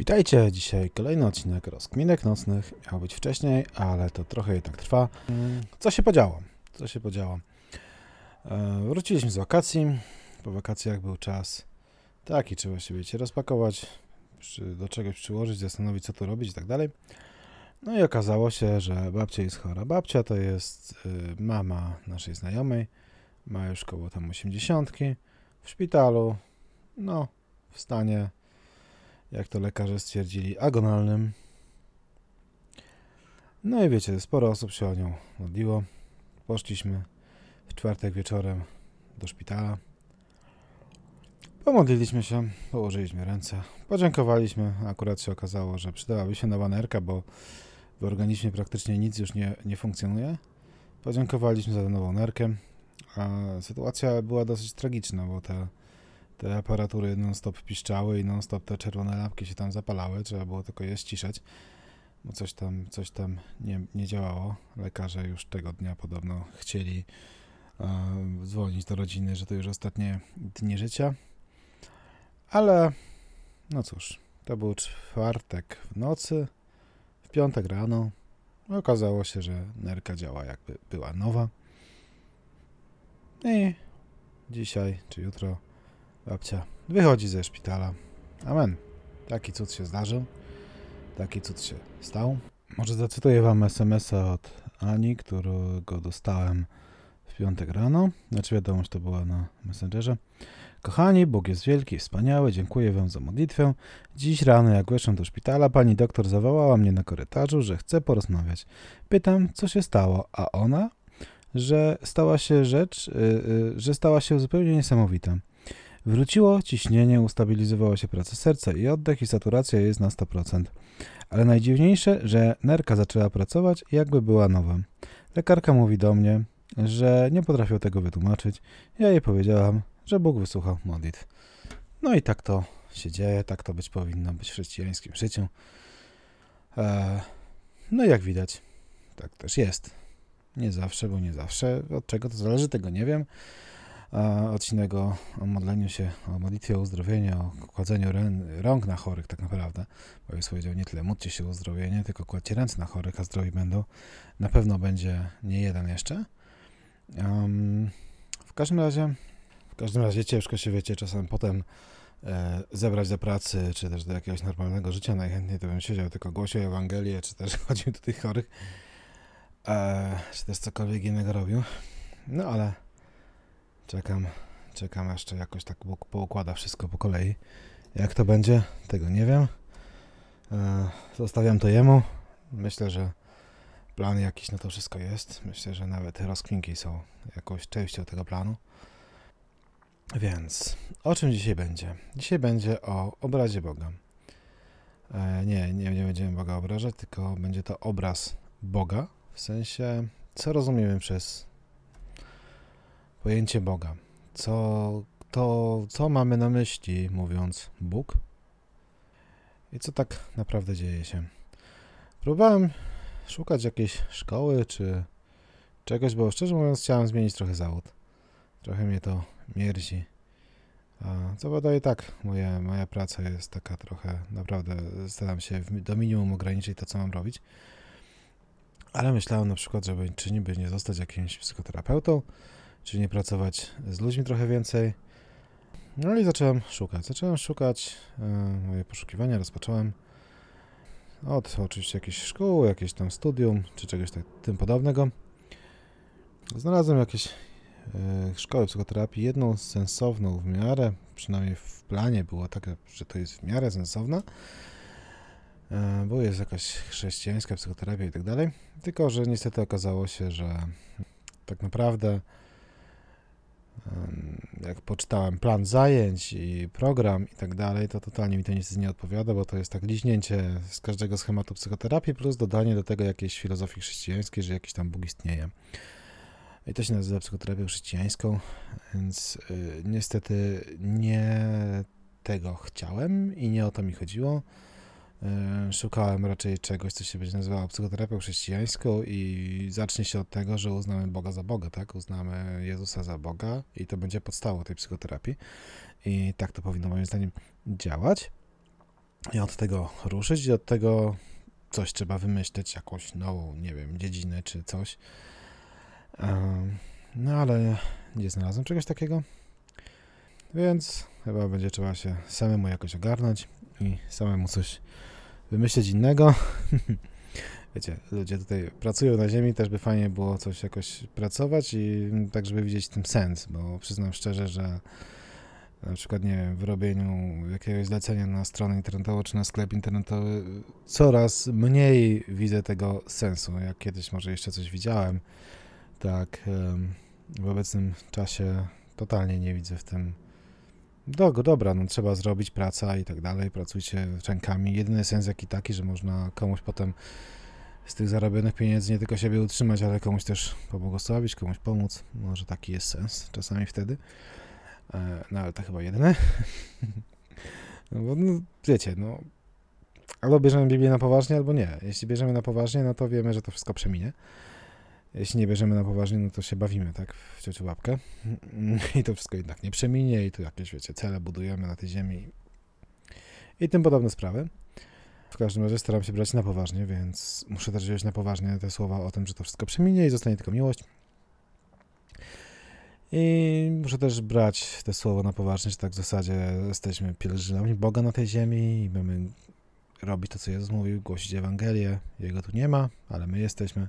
Witajcie, dzisiaj kolejny odcinek Rozkminek Nocnych. Miał być wcześniej, ale to trochę jednak trwa. Co się podziało? Co się podziało? E, wróciliśmy z wakacji. Po wakacjach był czas taki, trzeba się, wiecie, rozpakować, do czegoś przyłożyć, zastanowić, co tu robić i tak dalej. No i okazało się, że babcia jest chora. Babcia to jest y, mama naszej znajomej, ma już koło tam 80 w szpitalu, no w stanie, jak to lekarze stwierdzili, agonalnym. No i wiecie, sporo osób się o nią modliło. Poszliśmy w czwartek wieczorem do szpitala. Pomodliliśmy się, położyliśmy ręce, podziękowaliśmy. Akurat się okazało, że przydałaby się nowa nerka, bo w organizmie praktycznie nic już nie, nie funkcjonuje. Podziękowaliśmy za tę nową nerkę, a sytuacja była dosyć tragiczna, bo te, te aparatury non-stop piszczały i non-stop te czerwone lampki się tam zapalały, trzeba było tylko je ściszać, bo coś tam, coś tam nie, nie działało. Lekarze już tego dnia podobno chcieli e, dzwonić do rodziny, że to już ostatnie dni życia. Ale no cóż, to był czwartek w nocy, w piątek rano. Okazało się, że nerka działa jakby była nowa. I dzisiaj czy jutro babcia wychodzi ze szpitala. Amen. Taki cud się zdarzył. Taki cud się stał. Może zacytuję wam SMS-a od Ani, którego dostałem w piątek rano. Znaczy wiadomość to była na Messengerze. Kochani, Bóg jest wielki i wspaniały, dziękuję wam za modlitwę. Dziś rano, jak weszłam do szpitala, pani doktor zawołała mnie na korytarzu, że chce porozmawiać. Pytam, co się stało, a ona, że stała się rzecz, yy, yy, że stała się zupełnie niesamowita. Wróciło ciśnienie, ustabilizowała się praca serca i oddech i saturacja jest na 100%. Ale najdziwniejsze, że nerka zaczęła pracować jakby była nowa. Lekarka mówi do mnie, że nie potrafią tego wytłumaczyć. Ja jej powiedziałam, że Bóg wysłuchał modlitw. No i tak to się dzieje, tak to być powinno być w chrześcijańskim życiu. E, no jak widać, tak też jest. Nie zawsze, bo nie zawsze. Od czego to zależy, tego nie wiem. Odcinek o, modleniu się, o modlitwie o uzdrowienie, o kładzeniu rąk na chorych tak naprawdę. Bo Jezus powiedział nie tyle módlcie się o uzdrowienie, tylko kładźcie ręce na chorych, a zdrowi będą. Na pewno będzie nie jeden jeszcze. Um, w każdym razie każdym razie ciężko się, wiecie, czasem potem e, zebrać do pracy, czy też do jakiegoś normalnego życia. Najchętniej to bym siedział, tylko głosił Ewangelię, czy też chodził do tych chorych, e, czy też cokolwiek innego robił. No ale czekam, czekam jeszcze jakoś tak poukłada wszystko po kolei. Jak to będzie, tego nie wiem. E, zostawiam to jemu. Myślę, że plan jakiś na to wszystko jest. Myślę, że nawet rozkminki są jakąś częścią tego planu. Więc o czym dzisiaj będzie? Dzisiaj będzie o obrazie Boga. E, nie, nie, nie będziemy Boga obrażać, tylko będzie to obraz Boga, w sensie, co rozumiemy przez pojęcie Boga. Co, to, co mamy na myśli, mówiąc Bóg? I co tak naprawdę dzieje się? Próbowałem szukać jakiejś szkoły czy czegoś, bo szczerze mówiąc chciałem zmienić trochę zawód. Trochę mnie to mierzi. A co prawda i tak moja, moja praca jest taka trochę, naprawdę staram się do minimum ograniczyć to, co mam robić. Ale myślałem na przykład, żeby czy niby nie zostać jakimś psychoterapeutą, czy nie pracować z ludźmi trochę więcej. No i zacząłem szukać. Zacząłem szukać, e, moje poszukiwania rozpocząłem od oczywiście jakiejś szkoły, jakieś tam studium, czy czegoś tak, tym podobnego. Znalazłem jakieś E, szkoły psychoterapii, jedną sensowną w miarę, przynajmniej w planie było takie, że to jest w miarę sensowna, e, bo jest jakaś chrześcijańska psychoterapia i tak dalej, tylko że niestety okazało się, że tak naprawdę jak poczytałem plan zajęć i program i tak dalej, to totalnie mi to nic nie odpowiada, bo to jest tak liźnięcie z każdego schematu psychoterapii plus dodanie do tego jakiejś filozofii chrześcijańskiej, że jakiś tam Bóg istnieje. I to się nazywa psychoterapią chrześcijańską, więc y, niestety nie tego chciałem i nie o to mi chodziło. Y, szukałem raczej czegoś, co się będzie nazywało psychoterapią chrześcijańską i zacznie się od tego, że uznamy Boga za Boga, tak? Uznamy Jezusa za Boga i to będzie podstawą tej psychoterapii. I tak to powinno moim zdaniem działać. i od tego ruszyć i od tego coś trzeba wymyśleć, jakąś nową, nie wiem, dziedzinę czy coś. No ale nie znalazłem czegoś takiego. Więc chyba będzie trzeba się samemu jakoś ogarnąć i samemu coś wymyśleć innego. Wiecie, ludzie tutaj pracują na ziemi, też by fajnie było coś jakoś pracować i tak, żeby widzieć tym sens, bo przyznam szczerze, że na przykład, nie wiem, w robieniu jakiegoś zlecenia na stronę internetową czy na sklep internetowy coraz mniej widzę tego sensu, jak kiedyś może jeszcze coś widziałem, tak w obecnym czasie totalnie nie widzę w tym do, dobra, no trzeba zrobić praca i tak dalej, pracujcie rękami. Jedyny sens jaki taki, że można komuś potem z tych zarobionych pieniędzy nie tylko siebie utrzymać, ale komuś też pobłogosławić, komuś pomóc. Może taki jest sens czasami wtedy. E, no ale to chyba jedyne. No bo no, wiecie, no albo bierzemy Biblię na poważnie, albo nie. Jeśli bierzemy na poważnie, no to wiemy, że to wszystko przeminie. Jeśli nie bierzemy na poważnie, no to się bawimy, tak, w ciociu łapkę. I to wszystko jednak nie przeminie i tu jakieś, wiecie, cele budujemy na tej ziemi i tym podobne sprawy. W każdym razie staram się brać na poważnie, więc muszę też wziąć na poważnie te słowa o tym, że to wszystko przeminie i zostanie tylko miłość. I muszę też brać te słowa na poważnie, że tak w zasadzie jesteśmy pielgrzymami Boga na tej ziemi i mamy robić to, co Jezus mówił, głosić Ewangelię. Jego tu nie ma, ale my jesteśmy.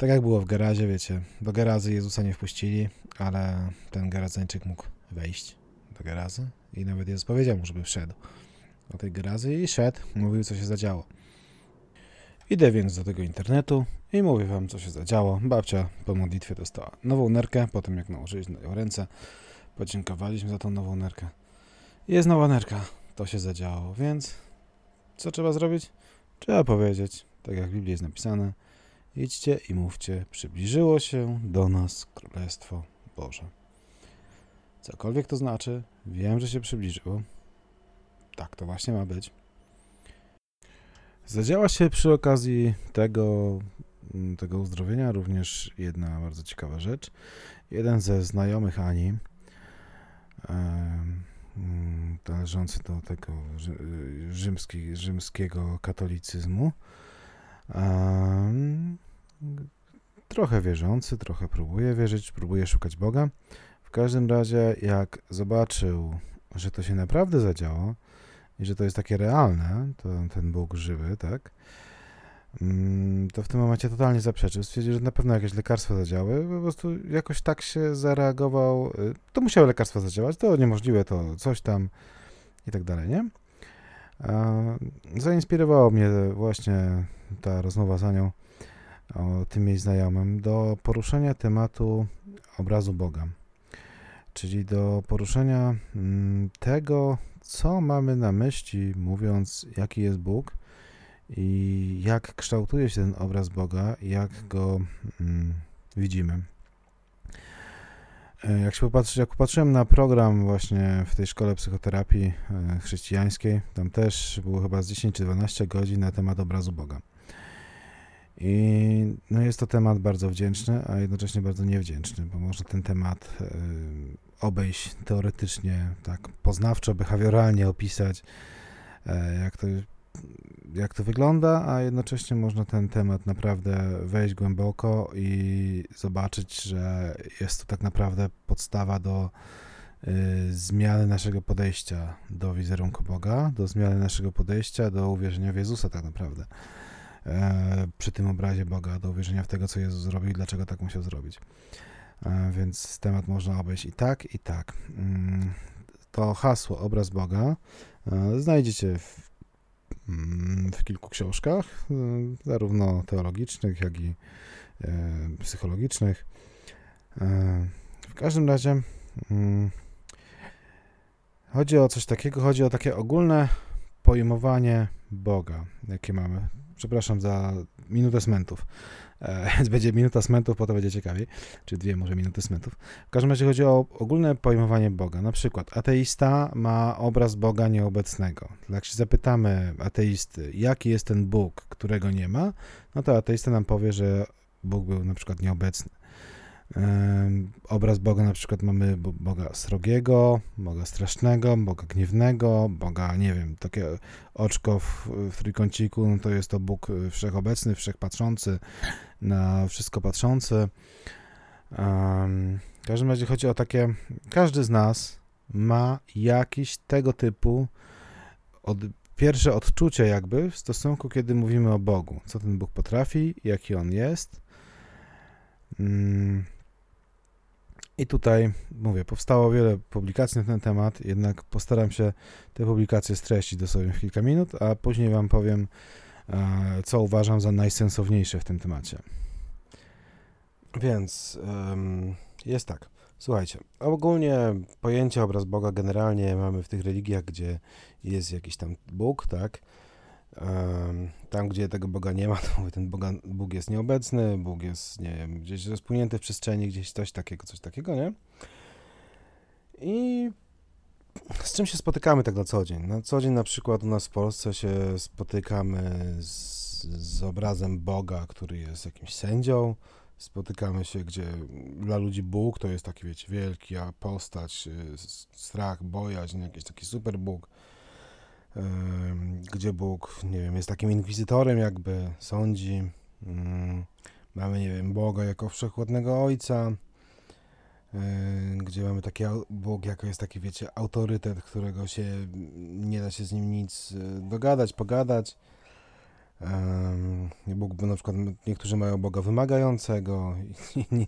Tak jak było w Gerazie, wiecie, do Gerazy Jezusa nie wpuścili, ale ten Geradzańczyk mógł wejść do Gerazy i nawet Jezus powiedział mu, żeby wszedł do tej Gerazy i szedł, mówił, co się zadziało. Idę więc do tego internetu i mówię wam, co się zadziało. Babcia po modlitwie dostała nową nerkę, potem jak nałożyliśmy na ją ręce, podziękowaliśmy za tą nową nerkę. Jest nowa nerka, to się zadziało, więc co trzeba zrobić? Trzeba powiedzieć, tak jak w Biblii jest napisane, idźcie i mówcie, przybliżyło się do nas Królestwo Boże. Cokolwiek to znaczy, wiem, że się przybliżyło. Tak to właśnie ma być. Zadziała się przy okazji tego, mm, tego uzdrowienia również jedna bardzo ciekawa rzecz. Jeden ze znajomych Ani, mm, należący do tego rzymski, rzymskiego katolicyzmu, trochę wierzący, trochę próbuje wierzyć, próbuje szukać Boga. W każdym razie, jak zobaczył, że to się naprawdę zadziało, i że to jest takie realne, to, ten Bóg żywy, tak, mm, to w tym momencie totalnie zaprzeczył. Stwierdził, że na pewno jakieś lekarstwa zadziałały. Po prostu jakoś tak się zareagował. Y, to musiały lekarstwa zadziałać, to niemożliwe, to coś tam i tak dalej, nie? Zainspirowało mnie właśnie ta rozmowa z Anią o tym jej znajomym do poruszenia tematu obrazu Boga. Czyli do poruszenia mm, tego, co mamy na myśli, mówiąc, jaki jest Bóg i jak kształtuje się ten obraz Boga, jak go mm, widzimy. E, jak się popatrzeć, jak popatrzyłem na program właśnie w tej szkole psychoterapii e, chrześcijańskiej, tam też było chyba z 10 czy 12 godzin na temat obrazu Boga. I no jest to temat bardzo wdzięczny, a jednocześnie bardzo niewdzięczny, bo można ten temat y, obejść teoretycznie, tak poznawczo, behawioralnie opisać, jak, to, jak to wygląda, a jednocześnie można ten temat naprawdę wejść głęboko i zobaczyć, że jest to tak naprawdę podstawa do y, zmiany naszego podejścia do wizerunku Boga, do zmiany naszego podejścia do uwierzenia w Jezusa tak naprawdę. E, przy tym obrazie Boga, do uwierzenia w tego, co Jezus zrobił i dlaczego tak musiał zrobić. E, więc temat można obejść i tak, i tak. Mm, to hasło obraz Boga e, znajdziecie w, w kilku książkach, zarówno teologicznych, jak i psychologicznych. W każdym razie mm, chodzi o coś takiego, chodzi o takie ogólne pojmowanie Boga, jakie mamy przepraszam za minutę smentów. E, więc będzie minuta smentów, potem będzie ciekawiej, czy dwie może minuty smentów. W każdym razie chodzi o ogólne pojmowanie Boga. Na przykład ateista ma obraz Boga nieobecnego. Jak się zapytamy ateisty, jaki jest ten Bóg, którego nie ma, no to ateista nam powie, że Bóg był na przykład nieobecny. Obraz Boga na przykład mamy bo- Boga srogiego, Boga strasznego, Boga gniewnego, Boga, nie wiem, takie oczko w, w trójkąciku, no to jest to Bóg y, wszechobecny, wszechpatrzący, na wszystko patrzący. W każdym razie chodzi o takie, każdy z nas ma jakiś tego typu od, pierwsze odczucie jakby w stosunku, kiedy mówimy o Bogu. Co ten Bóg potrafi, jaki On jest. Mm. I tutaj, mówię, powstało wiele publikacji na ten temat, jednak postaram się te publikacje streścić dosłownie w kilka minut, a później Wam powiem, e, co uważam za najsensowniejsze w tym temacie. Więc jest tak. Słuchajcie, ogólnie pojęcie obraz Boga generalnie mamy w tych religiach, gdzie jest jakiś tam Bóg, tak? Tam, gdzie tego Boga nie ma, to mówię, ten Boga, Bóg jest nieobecny, Bóg jest, nie wiem, gdzieś rozpłynięty w przestrzeni, gdzieś coś takiego, coś takiego, nie? I z czym się spotykamy tak na co dzień? Na co dzień na przykład u nas w Polsce się spotykamy z, z obrazem Boga, który jest jakimś sędzią, spotykamy się, gdzie dla ludzi Bóg to jest taki, wiecie, wielki postać, y, strach, bojaźń, jakiś taki super Bóg, gdzie Bóg, nie wiem, jest takim inkwizytorem jakby, sądzi. Ym, Mamy, nie wiem, Boga jako wszechwładnego Ojca, gdzie mamy taki Bóg jako jest taki, wiecie, autorytet, którego się nie da się z nim nic y, dogadać, pogadać. Bóg, na przykład niektórzy mają Boga wymagającego, inni,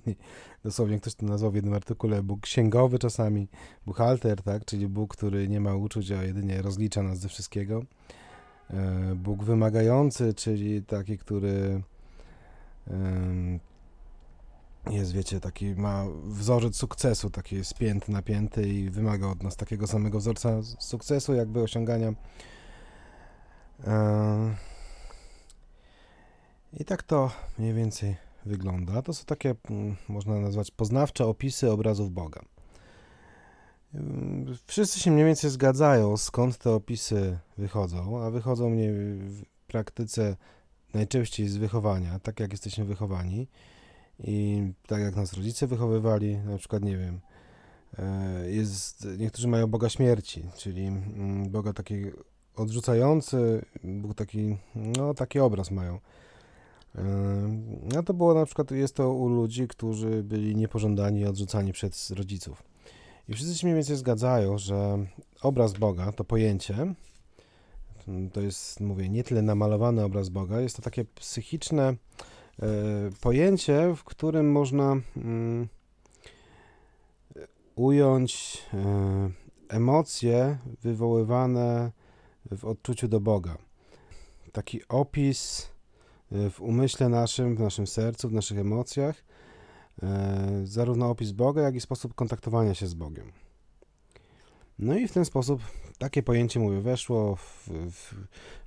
dosłownie ktoś to nazwał w jednym artykule Bóg księgowy czasami, buchalter, tak, czyli Bóg, który nie ma uczuć, a jedynie rozlicza nas ze wszystkiego. Bóg wymagający, czyli taki, który jest, wiecie, taki ma wzorzec sukcesu, taki jest napięty i wymaga od nas takiego samego wzorca sukcesu, jakby osiągania. E, I tak to mniej więcej wygląda. To są takie, mm, można nazwać, poznawcze opisy obrazów Boga. Ym, Wszyscy się mniej więcej zgadzają, skąd te opisy wychodzą, a wychodzą mnie w praktyce najczęściej z wychowania, tak jak jesteśmy wychowani i tak jak nas rodzice wychowywali, na przykład, nie wiem, e, jest, niektórzy mają Boga śmierci, czyli mm, Boga taki odrzucający, Bóg taki, no taki obraz mają. No to było na przykład, jest to u ludzi, którzy byli niepożądani, odrzucani przez rodziców. I wszyscy się mniej więcej zgadzają, że obraz Boga, to pojęcie, to jest, mówię, nie tyle namalowany obraz Boga, jest to takie psychiczne e, pojęcie, w którym można ująć e, emocje wywoływane w odczuciu do Boga. Taki opis w umyśle naszym, w naszym sercu, w naszych emocjach, e, zarówno opis Boga, jak i sposób kontaktowania się z Bogiem. No i w ten sposób takie pojęcie, mówię, weszło w, w,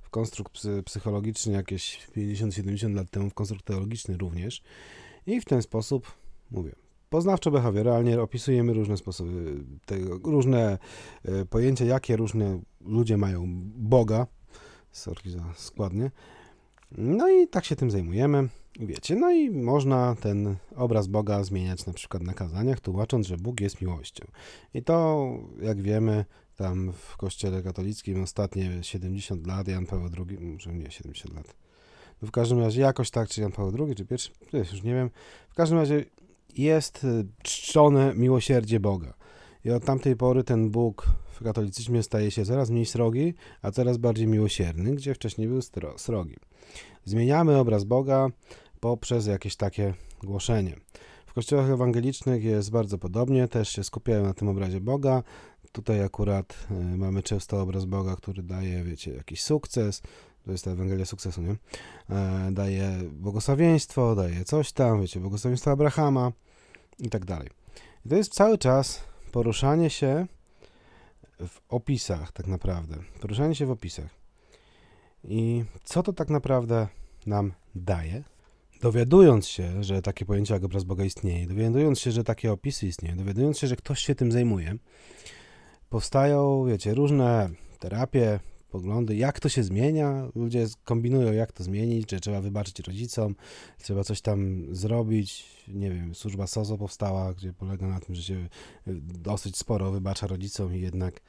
w konstrukt psy, psychologiczny jakieś 50-70 lat temu, w konstrukt teologiczny również. I w ten sposób, mówię, poznawczo-behawioralnie opisujemy różne sposoby, tego, różne e, pojęcia, jakie różne ludzie mają Boga. Sorry za składnie. No i tak się tym zajmujemy. Wiecie, no i można ten obraz Boga zmieniać na przykład na kazaniach, tłumacząc, że Bóg jest miłością. I to, jak wiemy, tam w kościele katolickim ostatnie 70 lat, Jan Paweł II, może nie 70 lat, no w każdym razie jakoś tak, czy Jan Paweł II, czy pierwszy, już nie wiem, w każdym razie jest czczone miłosierdzie Boga. I od tamtej pory ten Bóg w katolicyzmie staje się coraz mniej srogi, a coraz bardziej miłosierny, gdzie wcześniej był srogi. Zmieniamy obraz Boga poprzez jakieś takie głoszenie. W kościołach ewangelicznych jest bardzo podobnie, też się skupiają na tym obrazie Boga. Tutaj akurat y, mamy często obraz Boga, który daje, wiecie, jakiś sukces. To jest ta Ewangelia sukcesu, nie? E, daje błogosławieństwo, daje coś tam, wiecie, błogosławieństwo Abrahama i tak dalej. I to jest cały czas poruszanie się w opisach, tak naprawdę. Poruszanie się w opisach. I co to tak naprawdę nam daje? Dowiadując się, że takie pojęcie jak obraz Boga istnieje, dowiadując się, że takie opisy istnieją, dowiadując się, że ktoś się tym zajmuje, powstają, wiecie, różne terapie, poglądy, jak to się zmienia. Ludzie kombinują, jak to zmienić, że trzeba wybaczyć rodzicom, trzeba coś tam zrobić. Nie wiem, służba SOZO powstała, gdzie polega na tym, że się dosyć sporo wybacza rodzicom i jednak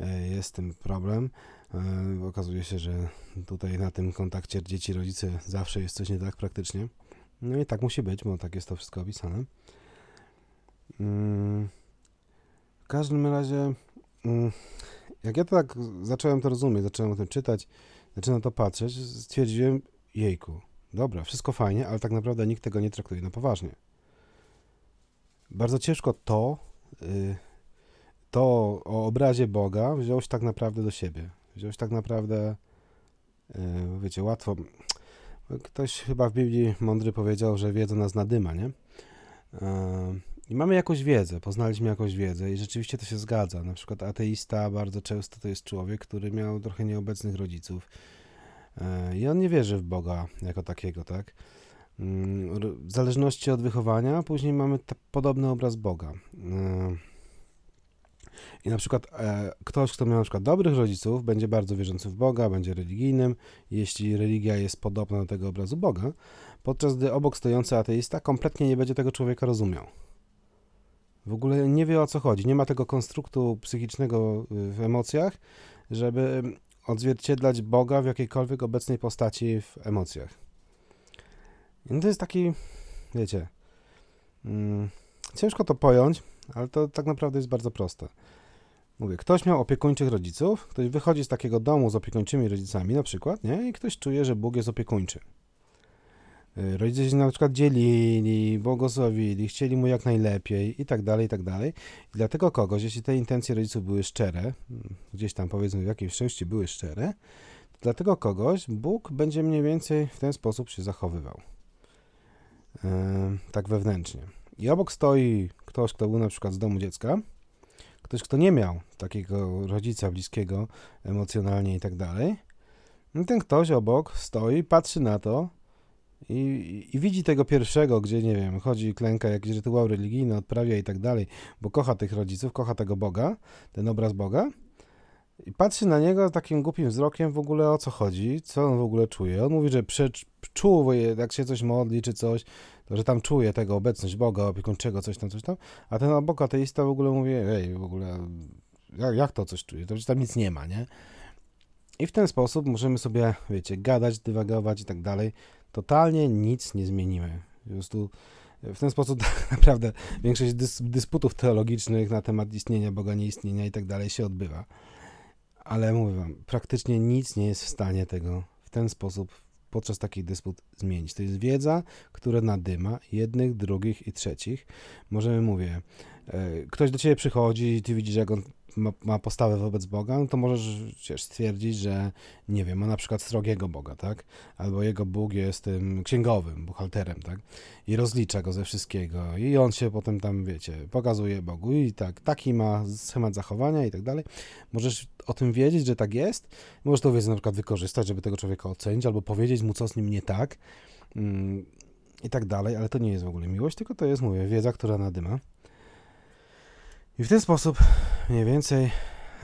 e, jest tym problem. E, okazuje się, że tutaj na tym kontakcie dzieci-rodzice zawsze jest coś nie tak praktycznie. No i tak musi być, bo tak jest to wszystko opisane. Mm, w każdym razie, mm, jak ja to tak zacząłem to rozumieć, zacząłem o tym czytać, zacząłem to patrzeć, stwierdziłem, jejku, dobra, wszystko fajnie, ale tak naprawdę nikt tego nie traktuje na poważnie. Bardzo ciężko to, y, to o obrazie Boga wziąć tak naprawdę do siebie. Wziąć tak naprawdę, y, wiecie, łatwo. Ktoś chyba w Biblii mądry powiedział, że wiedza nas nadyma, nie? I mamy jakąś wiedzę, poznaliśmy jakąś wiedzę i rzeczywiście to się zgadza. Na przykład ateista bardzo często to jest człowiek, który miał trochę nieobecnych rodziców e, i on nie wierzy w Boga jako takiego, tak? Mm, w zależności od wychowania, później mamy podobny obraz Boga. E, I na przykład e, ktoś, kto miał na przykład dobrych rodziców, będzie bardzo wierzący w Boga, będzie religijnym, jeśli religia jest podobna do tego obrazu Boga, podczas gdy obok stojący ateista kompletnie nie będzie tego człowieka rozumiał. W ogóle nie wie o co chodzi. Nie ma tego konstruktu psychicznego y, w emocjach, żeby odzwierciedlać Boga w jakiejkolwiek obecnej postaci w emocjach. No to jest taki, wiecie, hmm, ciężko to pojąć, ale to tak naprawdę jest bardzo proste. Mówię, ktoś miał opiekuńczych rodziców, ktoś wychodzi z takiego domu z opiekuńczymi rodzicami na przykład, nie? I ktoś czuje, że Bóg jest opiekuńczy. Y, rodzice się na przykład dzielili, błogosławili, chcieli mu jak najlepiej i tak dalej, i tak dalej. I dlatego kogoś, jeśli te intencje rodziców były szczere, mm, gdzieś tam powiedzmy w jakiejś części były szczere, to dlatego kogoś Bóg będzie mniej więcej w ten sposób się zachowywał. Yy, tak wewnętrznie. I obok stoi ktoś, kto był na przykład z domu dziecka, ktoś, kto nie miał takiego rodzica bliskiego emocjonalnie i tak dalej. I ten ktoś obok stoi, patrzy na to, i, I, widzi tego pierwszego, gdzie, nie wiem, chodzi, klęka, jakiś rytuał religijny, odprawia i tak dalej, bo kocha tych rodziców, kocha tego Boga, ten obraz Boga. I patrzy na niego takim głupim wzrokiem w ogóle o co chodzi, co on w ogóle czuje. On mówi, że czuł, jak się coś modli czy coś, to że tam czuje tego obecność Boga, opiekuńczego, coś tam, coś tam. A ten obok ateista w ogóle mówi, ej, w ogóle, jak, jak to coś czuje? To przecież tam nic nie ma, nie? I w ten sposób możemy sobie, wiecie, gadać, dywagować i tak dalej totalnie nic nie zmienimy. Po prostu w ten sposób tak naprawdę większość dys dysputów teologicznych na temat istnienia Boga, nieistnienia i tak dalej się odbywa. Ale mówię wam, praktycznie nic nie jest w stanie tego w ten sposób podczas takich dysput zmienić. To jest wiedza, która nadyma jednych, drugich i trzecich. Możemy, mówię, e, ktoś do ciebie przychodzi i ty widzisz, jak on ma, ma postawę wobec Boga, no to możesz wiesz, stwierdzić, że nie wiem, ma na przykład srogiego Boga, tak? Albo jego Bóg jest tym księgowym, buchalterem, tak? I rozlicza go ze wszystkiego i on się potem tam, wiecie, pokazuje Bogu i tak, taki ma schemat zachowania i tak dalej. Możesz o tym wiedzieć, że tak jest, możesz to wiedzę na przykład wykorzystać, żeby tego człowieka ocenić, albo powiedzieć mu, co z nim nie tak mm, i tak dalej, ale to nie jest w ogóle miłość, tylko to jest, mówię, wiedza, która nadyma. I w ten sposób mniej więcej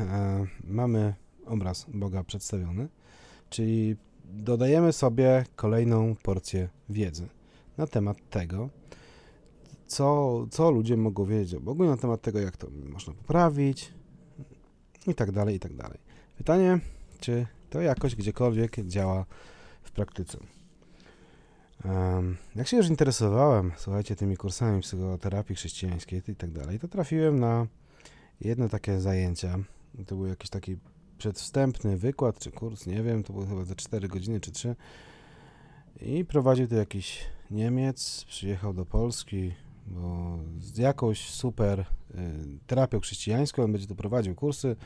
e, mamy obraz Boga przedstawiony, czyli dodajemy sobie kolejną porcję wiedzy na temat tego, co, co ludzie mogą wiedzieć o Bogu, na temat tego, jak to można poprawić i tak dalej, i tak dalej. Pytanie, czy to jakoś gdziekolwiek działa w praktyce. Jak się już interesowałem, słuchajcie, tymi kursami psychoterapii chrześcijańskiej i tak dalej, to trafiłem na jedno takie zajęcia. To był jakiś taki przedwstępny wykład czy kurs, nie wiem, to było chyba za 4 godziny czy 3. I prowadził to jakiś Niemiec, przyjechał do Polski, bo z jakąś super y, terapią chrześcijańską, on będzie tu prowadził kursy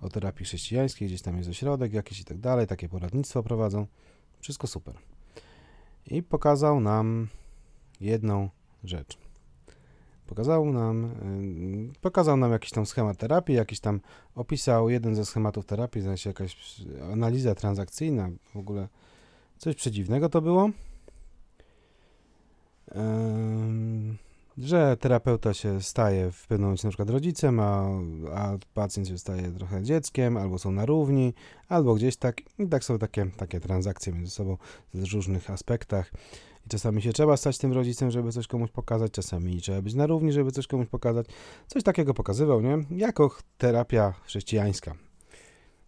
o terapii chrześcijańskiej, gdzieś tam jest ośrodek jakiś i tak dalej, takie poradnictwo prowadzą. Wszystko super i pokazał nam jedną rzecz. Pokazał nam, y, pokazał nam jakiś tam schemat terapii, jakiś tam opisał jeden ze schematów terapii, znaczy jakaś analiza transakcyjna, w ogóle coś przedziwnego to było. Że terapeuta się staje w pewnym momencie na przykład rodzicem, a, a pacjent się staje trochę dzieckiem, albo są na równi, albo gdzieś tak. I tak są takie, takie transakcje między sobą w różnych aspektach. I czasami się trzeba stać tym rodzicem, żeby coś komuś pokazać, czasami trzeba być na równi, żeby coś komuś pokazać. Coś takiego pokazywał, nie? Jako terapia chrześcijańska.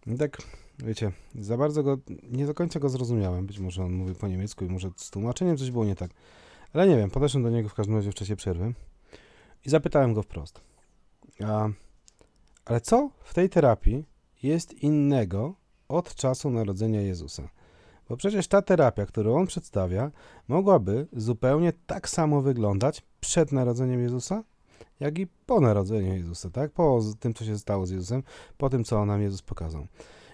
I tak, wiecie, za bardzo go, nie do końca go zrozumiałem. Być może on mówi po niemiecku i może z tłumaczeniem coś było nie tak. Ale nie wiem, podeszłem do niego w każdym razie w czasie przerwy i zapytałem go wprost. A, ale co w tej terapii jest innego od czasu narodzenia Jezusa? Bo przecież ta terapia, którą on przedstawia, mogłaby zupełnie tak samo wyglądać przed narodzeniem Jezusa, jak i po narodzeniu Jezusa, tak? Po tym, co się stało z Jezusem, po tym, co nam Jezus pokazał.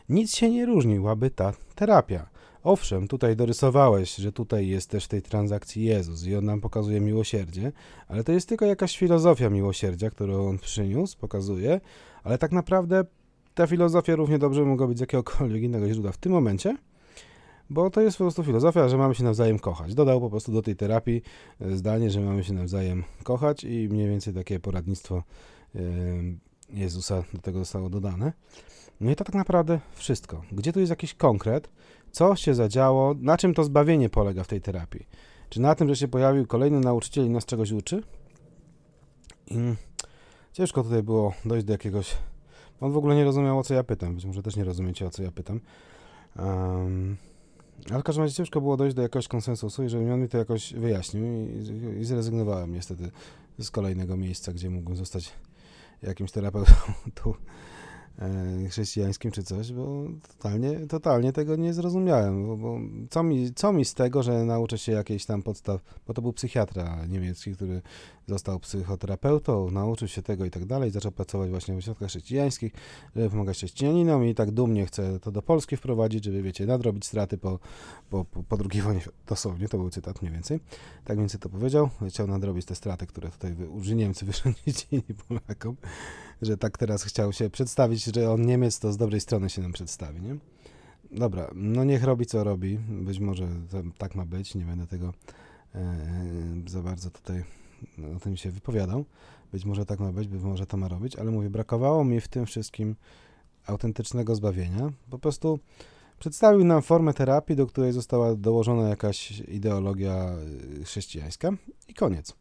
Nic się nie różniłaby ta terapia. Owszem, tutaj dorysowałeś, że tutaj jest też w tej transakcji Jezus i on nam pokazuje miłosierdzie, ale to jest tylko jakaś filozofia miłosierdzia, którą on przyniósł, pokazuje, ale tak naprawdę ta filozofia równie dobrze mogła być z jakiegokolwiek innego źródła w tym momencie, bo to jest po prostu filozofia, że mamy się nawzajem kochać. Dodał po prostu do tej terapii e, zdanie, że mamy się nawzajem kochać i mniej więcej takie poradnictwo e, Jezusa do tego zostało dodane. No i to tak naprawdę wszystko. Gdzie tu jest jakiś konkret, co się zadziało, na czym to zbawienie polega w tej terapii? Czy na tym, że się pojawił kolejny nauczyciel i nas czegoś uczy? I ciężko tutaj było dojść do jakiegoś. On w ogóle nie rozumiał, o co ja pytam. Być może też nie rozumiecie, o co ja pytam. Um, ale w każdym razie ciężko było dojść do jakiegoś konsensusu i żeby on mi to jakoś wyjaśnił i, i zrezygnowałem niestety z kolejnego miejsca, gdzie mógłbym zostać jakimś terapeutą chrześcijańskim czy coś, bo totalnie, totalnie tego nie zrozumiałem. Bo, bo co, mi, co mi z tego, że nauczę się jakiejś tam podstaw, bo to był psychiatra niemiecki, który został psychoterapeutą, nauczył się tego i tak dalej, zaczął pracować właśnie w ośrodkach chrześcijańskich, żeby pomagać chrześcijaninom i tak dumnie chce to do Polski wprowadzić, żeby, wiecie, nadrobić straty po, po, po, po II wojnie, dosłownie, to był cytat mniej więcej, tak więcej to powiedział, chciał nadrobić te straty, które tutaj wy, Niemcy wyrządzili Polakom, że tak teraz chciał się przedstawić, że on Niemiec to z dobrej strony się nam przedstawi, nie? Dobra, no niech robi co robi, być może tak ma być, nie będę tego e, e, za bardzo tutaj o tym się wypowiadał. Być może tak ma być, być może to ma robić, ale mówię, brakowało mi w tym wszystkim autentycznego zbawienia. Po prostu przedstawił nam formę terapii, do której została dołożona jakaś ideologia y, chrześcijańska i koniec.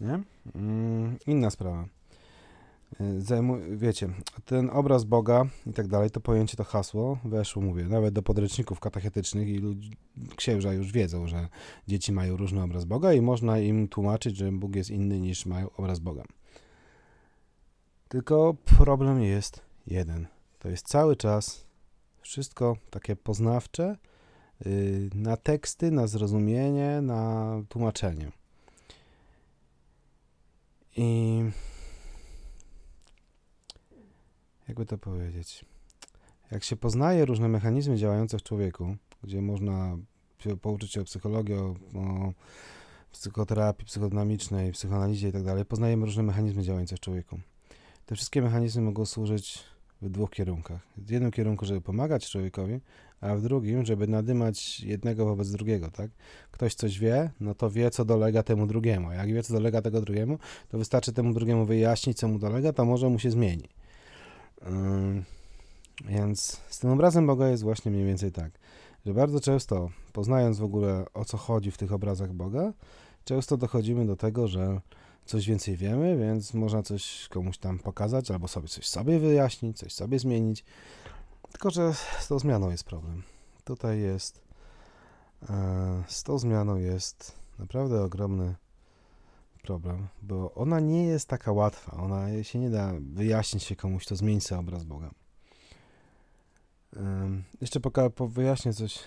Nie? Mm, inna sprawa. Y, wiecie, ten obraz Boga i tak dalej, to pojęcie, to hasło weszło, mówię, nawet do podręczników katechetycznych i ludzi, księża już wiedzą, że dzieci mają różny obraz Boga i można im tłumaczyć, że Bóg jest inny niż mają obraz Boga. Tylko problem jest jeden. To jest cały czas wszystko takie poznawcze yy, na teksty, na zrozumienie, na tłumaczenie. I jakby to powiedzieć, jak się poznaje różne mechanizmy działające w człowieku, gdzie można pouczyć się o psychologii, o, o psychoterapii psychodynamicznej, psychoanalizie i tak poznajemy różne mechanizmy działające w człowieku. Te wszystkie mechanizmy mogą służyć w dwóch kierunkach. W jednym kierunku, żeby pomagać człowiekowi, a w drugim, żeby nadymać jednego wobec drugiego, tak? Ktoś coś wie, no to wie, co dolega temu drugiemu. Jak wie, co dolega tego drugiemu, to wystarczy temu drugiemu wyjaśnić, co mu dolega, to może mu się zmieni. Więc z tym obrazem Boga jest właśnie mniej więcej tak, że bardzo często, poznając w ogóle o co chodzi w tych obrazach Boga, często dochodzimy do tego, że coś więcej wiemy, więc można coś komuś tam pokazać, albo sobie coś sobie wyjaśnić, coś sobie zmienić. Tylko, że z tą zmianą jest problem. Tutaj jest, e, z tą zmianą jest naprawdę ogromny problem, bo ona nie jest taka łatwa. Ona się nie da wyjaśnić się komuś, to zmieni sobie obraz Boga. Um, jeszcze poka- po wyjaśnię coś.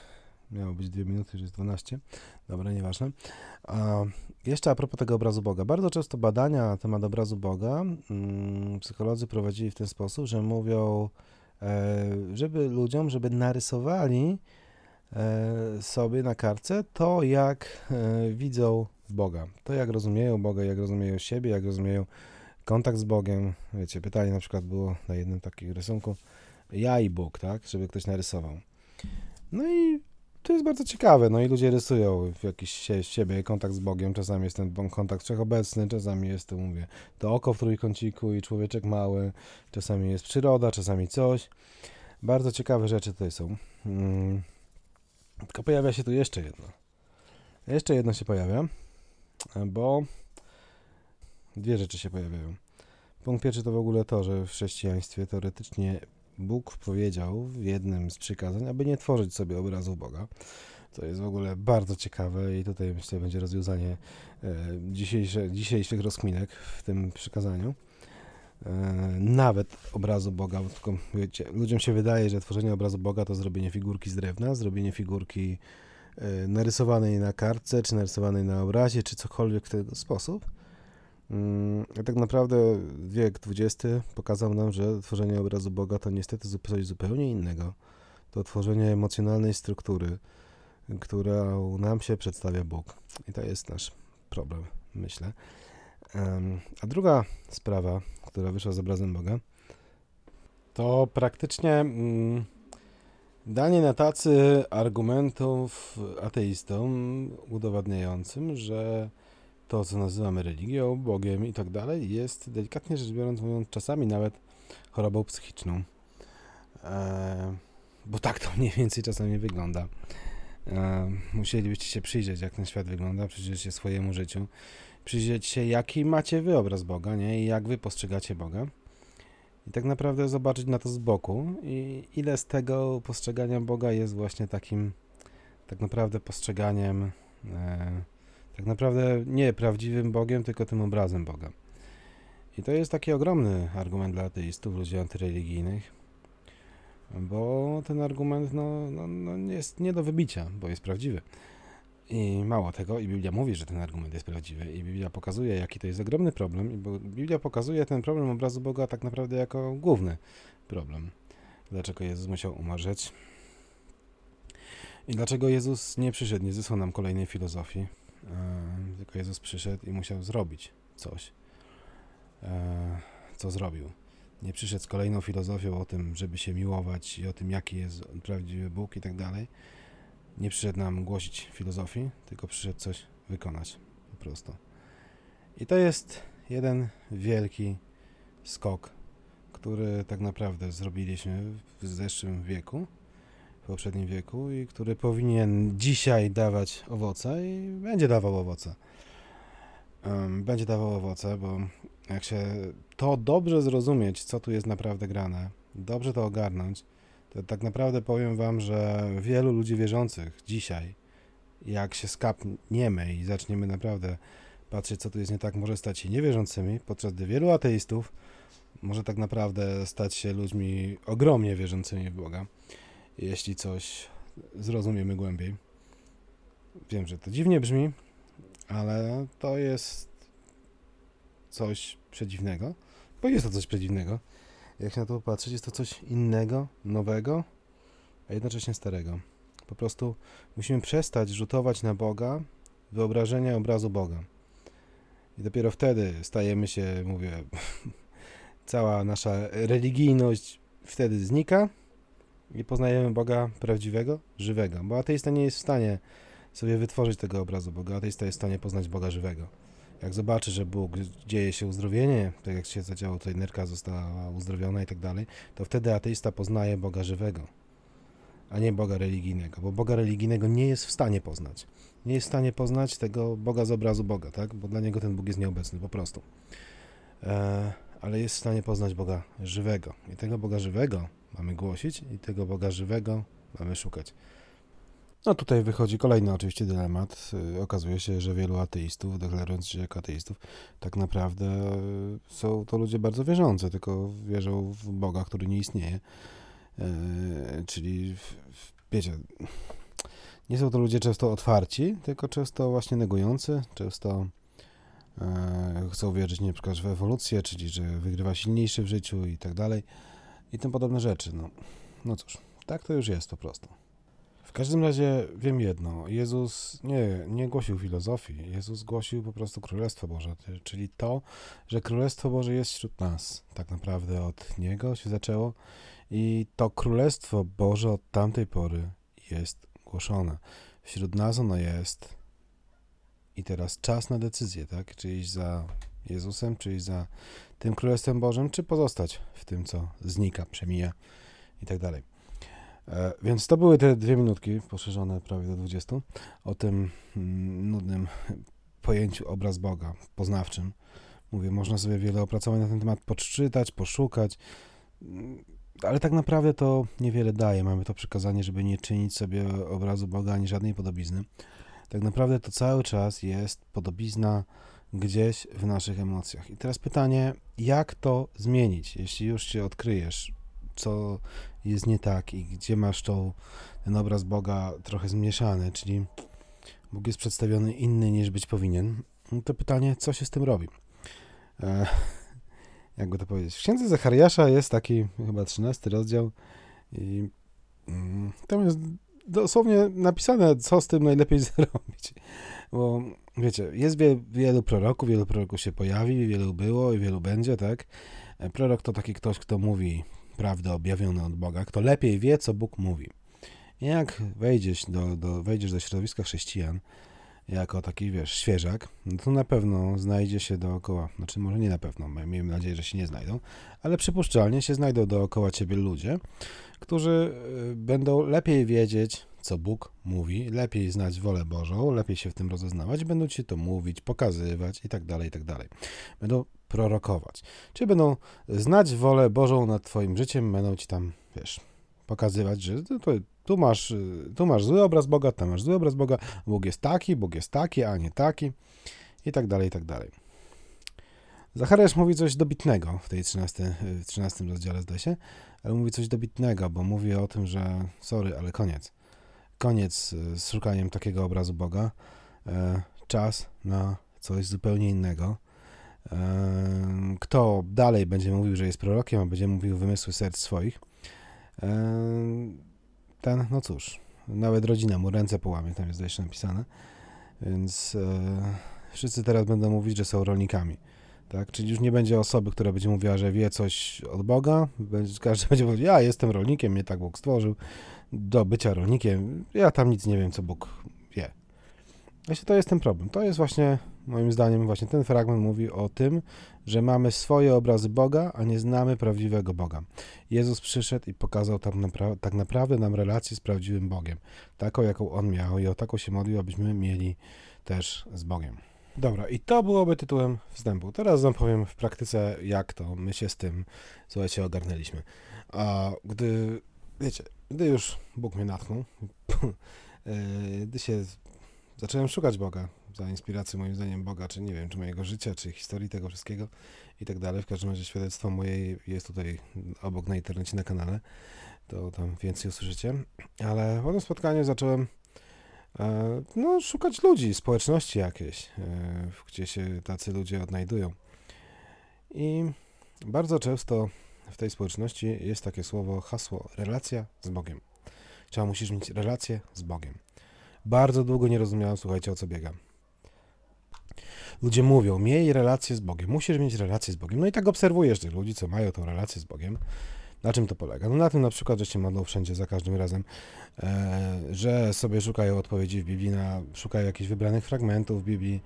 Miało być dwie minuty, że jest 12. Dobra, nieważne. A jeszcze a propos tego obrazu Boga. Bardzo często badania na temat obrazu Boga mm, psycholodzy prowadzili w ten sposób, że mówią, e, żeby ludziom, żeby narysowali sobie na kartce to, jak e, widzą Boga. To jak rozumieją Boga, jak rozumieją siebie, jak rozumieją kontakt z Bogiem. Wiecie, pytanie na przykład było na jednym takim rysunku ja i Bóg, tak? Żeby ktoś narysował. No i to jest bardzo ciekawe, no i ludzie rysują jakiś siebie kontakt z Bogiem, czasami jest ten kontakt wszechobecny, czasami jest to, mówię, to oko w trójkąciku i człowieczek mały, czasami jest przyroda, czasami coś. Bardzo ciekawe rzeczy tutaj są. Hmm. Tylko pojawia się tu jeszcze jedno. Jeszcze jedno się pojawia, bo dwie rzeczy się pojawiają. Punkt pierwszy to w ogóle to, że w chrześcijaństwie teoretycznie Bóg powiedział w jednym z przykazań, aby nie tworzyć sobie obrazu Boga. To jest w ogóle bardzo ciekawe i tutaj myślę będzie rozwiązanie e, dzisiejszych rozkminek w tym przykazaniu. E, nawet obrazu Boga, tylko wiecie, ludziom się wydaje, że tworzenie obrazu Boga to zrobienie figurki z drewna, zrobienie figurki e, narysowanej na kartce, czy narysowanej na obrazie, czy cokolwiek w ten sposób. Mm, tak naprawdę wiek XX pokazał nam, że tworzenie obrazu Boga to niestety coś zupełnie innego. To tworzenie emocjonalnej struktury, którą nam się przedstawia Bóg. I to jest nasz problem, myślę. A druga sprawa, która wyszła z obrazem Boga, to praktycznie mm, danie na tacy argumentów ateistom udowadniającym, że to, co nazywamy religią, Bogiem i tak dalej, jest delikatnie rzecz biorąc, mówiąc, czasami nawet chorobą psychiczną. E, bo tak to mniej więcej czasami wygląda. E, musielibyście się przyjrzeć, jak ten świat wygląda, przyjrzeć się swojemu życiu, przyjrzeć się, jaki macie wyobraz Boga, nie? I jak wy postrzegacie Boga. I tak naprawdę zobaczyć na to z boku i ile z tego postrzegania Boga jest właśnie takim tak naprawdę postrzeganiem e, tak naprawdę nie prawdziwym Bogiem, tylko tym obrazem Boga. I to jest taki ogromny argument dla ateistów, ludzi antyreligijnych, bo ten argument no, no, no jest nie do wybicia, bo jest prawdziwy. I mało tego, i Biblia mówi, że ten argument jest prawdziwy, i Biblia pokazuje, jaki to jest ogromny problem, i Biblia pokazuje ten problem obrazu Boga tak naprawdę jako główny problem. Dlaczego Jezus musiał umarzyć? I dlaczego Jezus nie przyszedł, nie zesłał nam kolejnej filozofii? tylko Jezus przyszedł i musiał zrobić coś, e, co zrobił. Nie przyszedł z kolejną filozofią o tym, żeby się miłować i o tym, jaki jest prawdziwy Bóg i tak dalej. Nie przyszedł nam głosić filozofii, tylko przyszedł coś wykonać po prostu. I to jest jeden wielki skok, który tak naprawdę zrobiliśmy w zeszłym wieku w poprzednim wieku i który powinien dzisiaj dawać owoce i będzie dawał owoce. Będzie dawał owoce, bo jak się to dobrze zrozumieć, co tu jest naprawdę grane, dobrze to ogarnąć, to tak naprawdę powiem Wam, że wielu ludzi wierzących dzisiaj, jak się skapniemy i zaczniemy naprawdę patrzeć, co tu jest nie tak, może stać się niewierzącymi, podczas gdy wielu ateistów może tak naprawdę stać się ludźmi ogromnie wierzącymi w Boga jeśli coś zrozumiemy głębiej. Wiem, że to dziwnie brzmi, ale to jest coś przedziwnego, bo jest to coś przedziwnego. Jak się na to popatrzeć, jest to coś innego, nowego, a jednocześnie starego. Po prostu musimy przestać rzutować na Boga wyobrażenia obrazu Boga. I dopiero wtedy stajemy się, mówię, cała nasza religijność wtedy znika i poznajemy Boga prawdziwego, żywego. Bo ateista nie jest w stanie sobie wytworzyć tego obrazu Boga. Ateista jest w stanie poznać Boga żywego. Jak zobaczy, że Bóg dzieje się uzdrowienie, tak jak się zadziało tutaj nerka została uzdrowiona i tak dalej, to wtedy ateista poznaje Boga żywego, a nie Boga religijnego, bo Boga religijnego nie jest w stanie poznać. Nie jest w stanie poznać tego Boga z obrazu Boga, tak? Bo dla niego ten Bóg jest nieobecny, po prostu. E, ale jest w stanie poznać Boga żywego. I tego Boga żywego mamy głosić i tego Boga żywego mamy szukać. No tutaj wychodzi kolejny oczywiście dylemat. Y, okazuje się, że wielu ateistów, deklarując się jako ateistów, tak naprawdę są to ludzie bardzo wierzący, tylko wierzą w Boga, który nie istnieje. E, czyli, wiecie, nie są to ludzie często otwarci, tylko często właśnie negujący, często chcą wierzyć na w ewolucję, czyli że wygrywa silniejszy w życiu i tak dalej i tym podobne rzeczy. No, no cóż, tak to już jest po prostu. W każdym razie wiem jedno. Jezus nie, nie głosił filozofii. Jezus głosił po prostu Królestwo Boże, czyli to, że Królestwo Boże jest wśród nas. Tak naprawdę od Niego się zaczęło i to Królestwo Boże od tamtej pory jest głoszone wśród nas, ono jest. I teraz czas na decyzję, tak? Czy iść za Jezusem, czy iść za tym Królestwem Bożym, czy pozostać w tym, co znika, przemija i tak dalej. E, więc to były te dwie minutki, poszerzone prawie do 20, o tym mm, nudnym pojęciu obraz Boga, poznawczym. Mówię, można sobie wiele opracowań na ten temat poczytać, poszukać, mm, ale tak naprawdę to niewiele daje. Mamy to przekazanie, żeby nie czynić sobie obrazu Boga ani żadnej podobizny. Tak naprawdę to cały czas jest podobizna gdzieś w naszych emocjach. I teraz pytanie, jak to zmienić, jeśli już się odkryjesz, co jest nie tak i gdzie masz to, ten obraz Boga trochę zmieszany, czyli Bóg jest przedstawiony inny niż być powinien, no to pytanie, co się z tym robi? E, jakby to powiedzieć? W księdze Zachariasza jest taki chyba 13 rozdział i mm, tam jest dosłownie napisane, co z tym najlepiej zrobić. Bo wiecie, jest wie, wielu proroków, wielu proroków się pojawi, wielu było i wielu będzie, tak? E, prorok to taki ktoś, kto mówi prawdę objawioną od Boga, kto lepiej wie, co Bóg mówi. I jak wejdziesz do, do, wejdziesz do środowiska chrześcijan, jako taki, wiesz, świeżak, no to na pewno znajdzie się dookoła, znaczy może nie na pewno, miejmy nadzieję, że się nie znajdą, ale przypuszczalnie się znajdą dookoła ciebie ludzie, którzy y, będą lepiej wiedzieć, co Bóg mówi, lepiej znać wolę Bożą, lepiej się w tym rozeznawać, będą ci to mówić, pokazywać i tak dalej, i tak dalej. Będą prorokować. Czyli będą znać wolę Bożą nad twoim życiem, będą ci tam, wiesz, pokazywać, że to, tu masz, tu masz zły obraz Boga, tam masz zły obraz Boga, Bóg jest taki, Bóg jest taki, a nie taki i tak dalej, i tak dalej. Zachariasz mówi coś dobitnego w tej 13, w 13 rozdziale, zdaje się, ale mówi coś dobitnego, bo mówi o tym, że sorry, ale koniec. Koniec z szukaniem takiego obrazu Boga. E, czas na coś zupełnie innego. E, kto dalej będzie mówił, że jest prorokiem, a będzie mówił wymysły serc swoich, e, ten, no cóż, nawet rodzina mu ręce połamie, tam jest jeszcze napisane. Więc e, wszyscy teraz będą mówić, że są rolnikami. Tak? Czyli już nie będzie osoby, która będzie mówiła, że wie coś od Boga. Każdy będzie mówił, ja jestem rolnikiem, mnie tak Bóg stworzył. Do bycia rolnikiem, ja tam nic nie wiem, co Bóg wie. Właśnie to jest ten problem. To jest właśnie, moim zdaniem, właśnie ten fragment mówi o tym, że mamy swoje obrazy Boga, a nie znamy prawdziwego Boga. Jezus przyszedł i pokazał tam napra tak naprawdę nam relację z prawdziwym Bogiem. Taką, jaką On miał i o taką się modlił, abyśmy mieli też z Bogiem. Dobra, i to byłoby tytułem wstępu. Teraz wam powiem w praktyce, jak to my się z tym, słuchajcie, ogarnęliśmy. A gdy, wiecie, gdy już Bóg mnie natchnął, e, gdy się zacząłem szukać Boga, za inspirację moim zdaniem Boga, czy nie wiem, czy mojego życia, czy historii tego wszystkiego i tak dalej. W każdym razie świadectwo moje jest tutaj obok na internecie, na kanale, to tam więcej usłyszycie. Ale po tym spotkaniu zacząłem e, no, szukać ludzi, społeczności jakieś, e, gdzie się tacy ludzie odnajdują. I bardzo często w tej społeczności jest takie słowo, hasło relacja z Bogiem. Trzeba musisz mieć relację z Bogiem. Bardzo długo nie rozumiałem, słuchajcie, o co biegam. Ludzie mówią, miej relację z Bogiem, musisz mieć relację z Bogiem. No i tak obserwujesz tych ludzi, co mają tą relację z Bogiem. Na czym to polega? No na tym na przykład, że się modlą wszędzie, za każdym razem, e, że sobie szukają odpowiedzi w Biblii, na, szukają jakichś wybranych fragmentów w Biblii,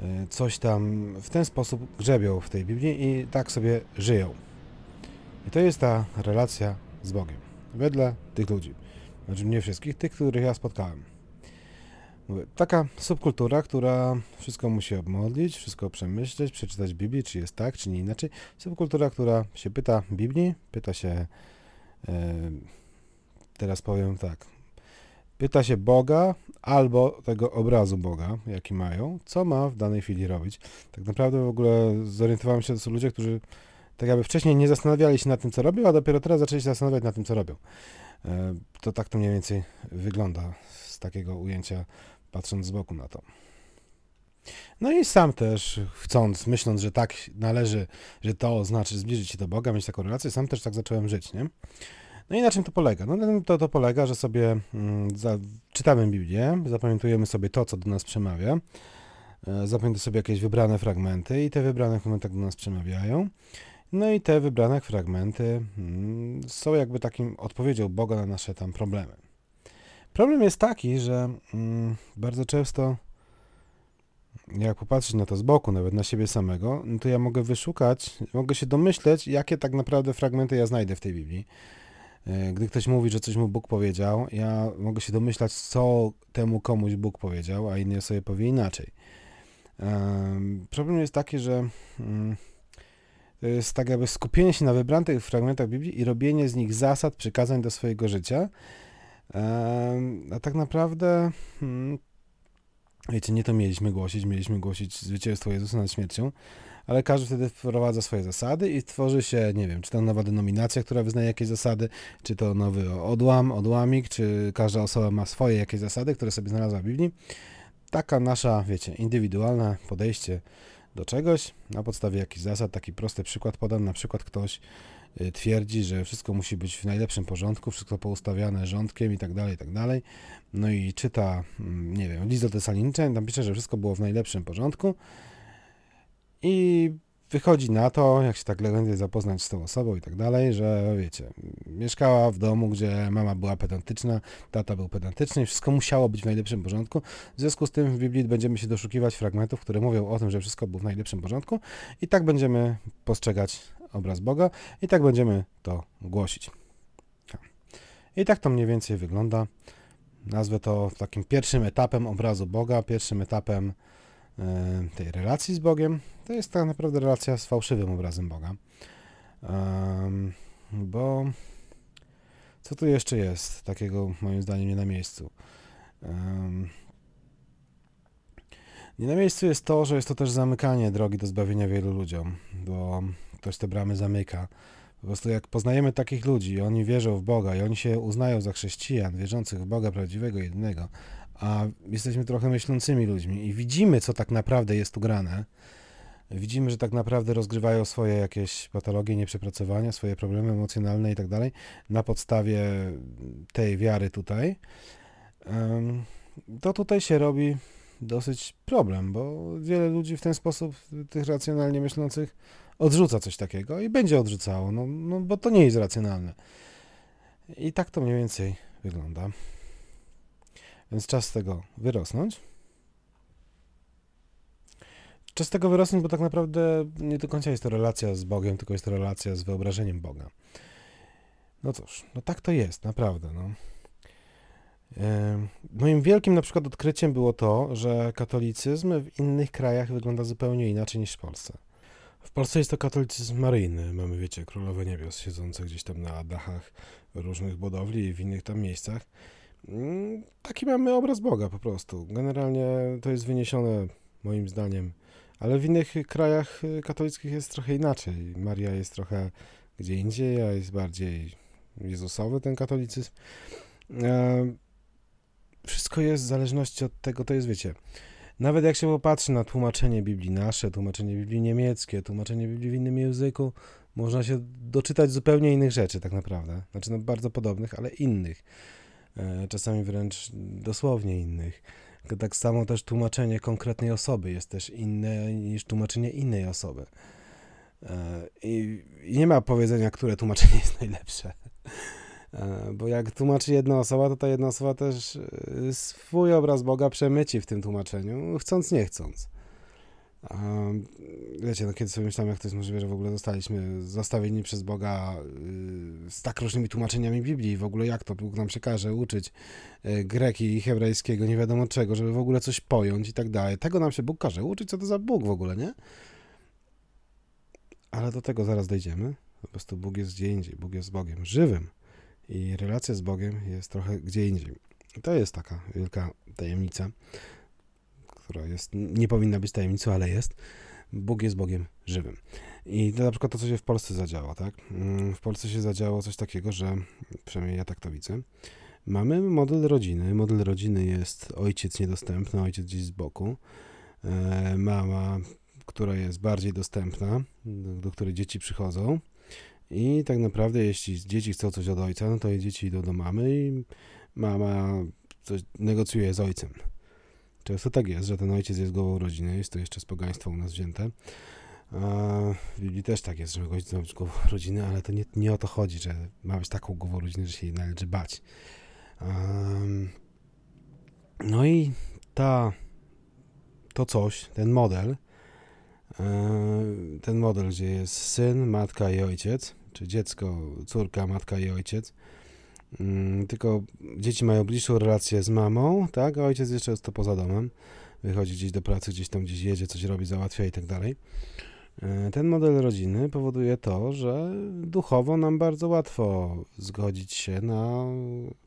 e, coś tam w ten sposób grzebią w tej Biblii i tak sobie żyją. I to jest ta relacja z Bogiem. Wedle tych ludzi. Znaczy nie wszystkich, tych, których ja spotkałem. Taka subkultura, która wszystko musi obmodlić, wszystko przemyśleć, przeczytać Biblię, czy jest tak, czy nie inaczej. Subkultura, która się pyta Biblii, pyta się, e, teraz powiem tak, pyta się Boga albo tego obrazu Boga, jaki mają, co ma w danej chwili robić. Tak naprawdę w ogóle zorientowałem się, to są ludzie, którzy tak jakby wcześniej nie zastanawiali się nad tym, co robią, a dopiero teraz zaczęli się zastanawiać nad tym, co robią. E, to tak to mniej więcej wygląda z takiego ujęcia patrząc z boku na to. No i sam też, chcąc, myśląc, że tak należy, że to znaczy zbliżyć się do Boga, mieć taką relację, sam też tak zacząłem żyć, nie? No i na czym to polega? No to, to polega, że sobie mm, za, czytamy Biblię, zapamiętujemy sobie to, co do nas przemawia, e, zapamiętujemy sobie jakieś wybrane fragmenty i te wybrane fragmenty do nas przemawiają. No i te wybrane fragmenty mm, są jakby takim odpowiedzią Boga na nasze tam problemy. Problem jest taki, że mm, bardzo często jak popatrzeć na to z boku, nawet na siebie samego, no to ja mogę wyszukać, mogę się domyśleć, jakie tak naprawdę fragmenty ja znajdę w tej Biblii. E, gdy ktoś mówi, że coś mu Bóg powiedział, ja mogę się domyślać, co temu komuś Bóg powiedział, a inny sobie powie inaczej. Problem jest taki, że jest tak jakby skupienie się na wybranych fragmentach Biblii i robienie z nich zasad, przykazań do swojego życia. A tak naprawdę, hmm, wiecie, nie to mieliśmy głosić, mieliśmy głosić zwycięstwo Jezusa nad śmiercią, ale każdy wtedy wprowadza swoje zasady i tworzy się, nie wiem, czy to nowa denominacja, która wyznaje jakieś zasady, czy to nowy odłam, odłamik, czy każda osoba ma swoje jakieś zasady, które sobie znalazła w Biblii. Taka nasza, wiecie, indywidualne podejście do czegoś na podstawie jakichś zasad. Taki prosty przykład podam. Na przykład ktoś y, twierdzi, że wszystko musi być w najlepszym porządku, wszystko poustawiane rządkiem i tak dalej, i tak dalej. No i czyta, mm, nie wiem, list do tam pisze, że wszystko było w najlepszym porządku. I wychodzi na to, jak się tak legendy zapoznać z tą osobą i tak dalej, że wiecie, mieszkała w domu, gdzie mama była pedantyczna, tata był pedantyczny i wszystko musiało być w najlepszym porządku. W związku z tym w Biblii będziemy się doszukiwać fragmentów, które mówią o tym, że wszystko było w najlepszym porządku i tak będziemy postrzegać obraz Boga i tak będziemy to głosić. I tak to mniej więcej wygląda. Nazwę to takim pierwszym etapem obrazu Boga, pierwszym etapem tej relacji z Bogiem, to jest tak naprawdę relacja z fałszywym obrazem Boga. Bo co tu jeszcze jest takiego, moim zdaniem, nie na miejscu? Nie na miejscu jest to, że jest to też zamykanie drogi do zbawienia wielu ludziom, bo ktoś te bramy zamyka. Po prostu jak poznajemy takich ludzi, oni wierzą w Boga i oni się uznają za chrześcijan, wierzących w Boga prawdziwego, jednego, a jesteśmy trochę myślącymi ludźmi i widzimy, co tak naprawdę jest tu grane. Widzimy, że tak naprawdę rozgrywają swoje jakieś patologie, nieprzepracowania, swoje problemy emocjonalne i tak dalej na podstawie tej wiary tutaj. To tutaj się robi dosyć problem, bo wiele ludzi w ten sposób, tych racjonalnie myślących, odrzuca coś takiego i będzie odrzucało, no, no bo to nie jest racjonalne. I tak to mniej więcej wygląda. Więc czas z tego wyrosnąć. Czas z tego wyrosnąć, bo tak naprawdę nie do końca jest to relacja z Bogiem, tylko jest to relacja z wyobrażeniem Boga. No cóż, no tak to jest, naprawdę. No. Moim wielkim na przykład odkryciem było to, że katolicyzm w innych krajach wygląda zupełnie inaczej niż w Polsce. W Polsce jest to katolicyzm maryjny. Mamy, wiecie, królowe niebios siedzące gdzieś tam na dachach różnych budowli i w innych tam miejscach. Mm, taki mamy obraz Boga po prostu. Generalnie to jest wyniesione moim zdaniem, ale w innych krajach katolickich jest trochę inaczej. Maria jest trochę gdzie indziej, a jest bardziej jezusowy ten katolicyzm. E, wszystko jest w zależności od tego, to jest, wiecie, nawet jak się popatrzy na tłumaczenie Biblii nasze, tłumaczenie Biblii niemieckie, tłumaczenie Biblii w innym języku, można się doczytać zupełnie innych rzeczy tak naprawdę. Znaczy no, bardzo podobnych, ale innych. E, czasami wręcz dosłownie innych. Tak samo też tłumaczenie konkretnej osoby jest też inne niż tłumaczenie innej osoby. E, I nie ma powiedzenia, które tłumaczenie jest najlepsze. E, bo jak tłumaczy jedna osoba, to ta jedna osoba też swój obraz Boga przemyci w tym tłumaczeniu, chcąc nie chcąc. Wiecie, no kiedy sobie myślałem, jak to jest możliwe, że w ogóle zostaliśmy zostawieni przez Boga y, z tak różnymi tłumaczeniami Biblii, w ogóle jak to Bóg nam przekaże uczyć y, greki i hebrajskiego, nie wiadomo czego, żeby w ogóle coś pojąć i tak dalej. Tego nam się Bóg każe uczyć, co to za Bóg w ogóle, nie? Ale do tego zaraz dojdziemy. Po prostu Bóg jest gdzie indziej, Bóg jest Bogiem żywym i relacja z Bogiem jest trochę gdzie indziej. To jest taka wielka tajemnica która jest, nie powinna być tajemnicą, ale jest. Bóg jest Bogiem żywym. I to na przykład to, co się w Polsce zadziało, tak? Mm, w Polsce się zadziało coś takiego, że przynajmniej ja tak to widzę. Mamy model rodziny. Model rodziny jest ojciec niedostępny, ojciec gdzieś z boku. E, mama, która jest bardziej dostępna, do, do której dzieci przychodzą. I tak naprawdę, jeśli dzieci chcą coś od ojca, no to dzieci idą do mamy i mama coś negocjuje z ojcem. Często tak jest, że ten ojciec jest głową rodziny, jest to jeszcze z pogaństwa u nas wzięte. W Biblii też tak jest, że ojciec ma być głową rodziny, ale to nie, nie o to chodzi, że ma być taką głową rodziny, że się jej należy bać. No i ta, to coś, ten model, ten model, gdzie jest syn, matka i ojciec, czy dziecko, córka, matka i ojciec, tylko dzieci mają bliższą relację z mamą, tak, a ojciec jeszcze jest to poza domem, wychodzi gdzieś do pracy, gdzieś tam gdzieś jedzie, coś robi, załatwia i tak dalej. E, ten model rodziny powoduje to, że duchowo nam bardzo łatwo zgodzić się na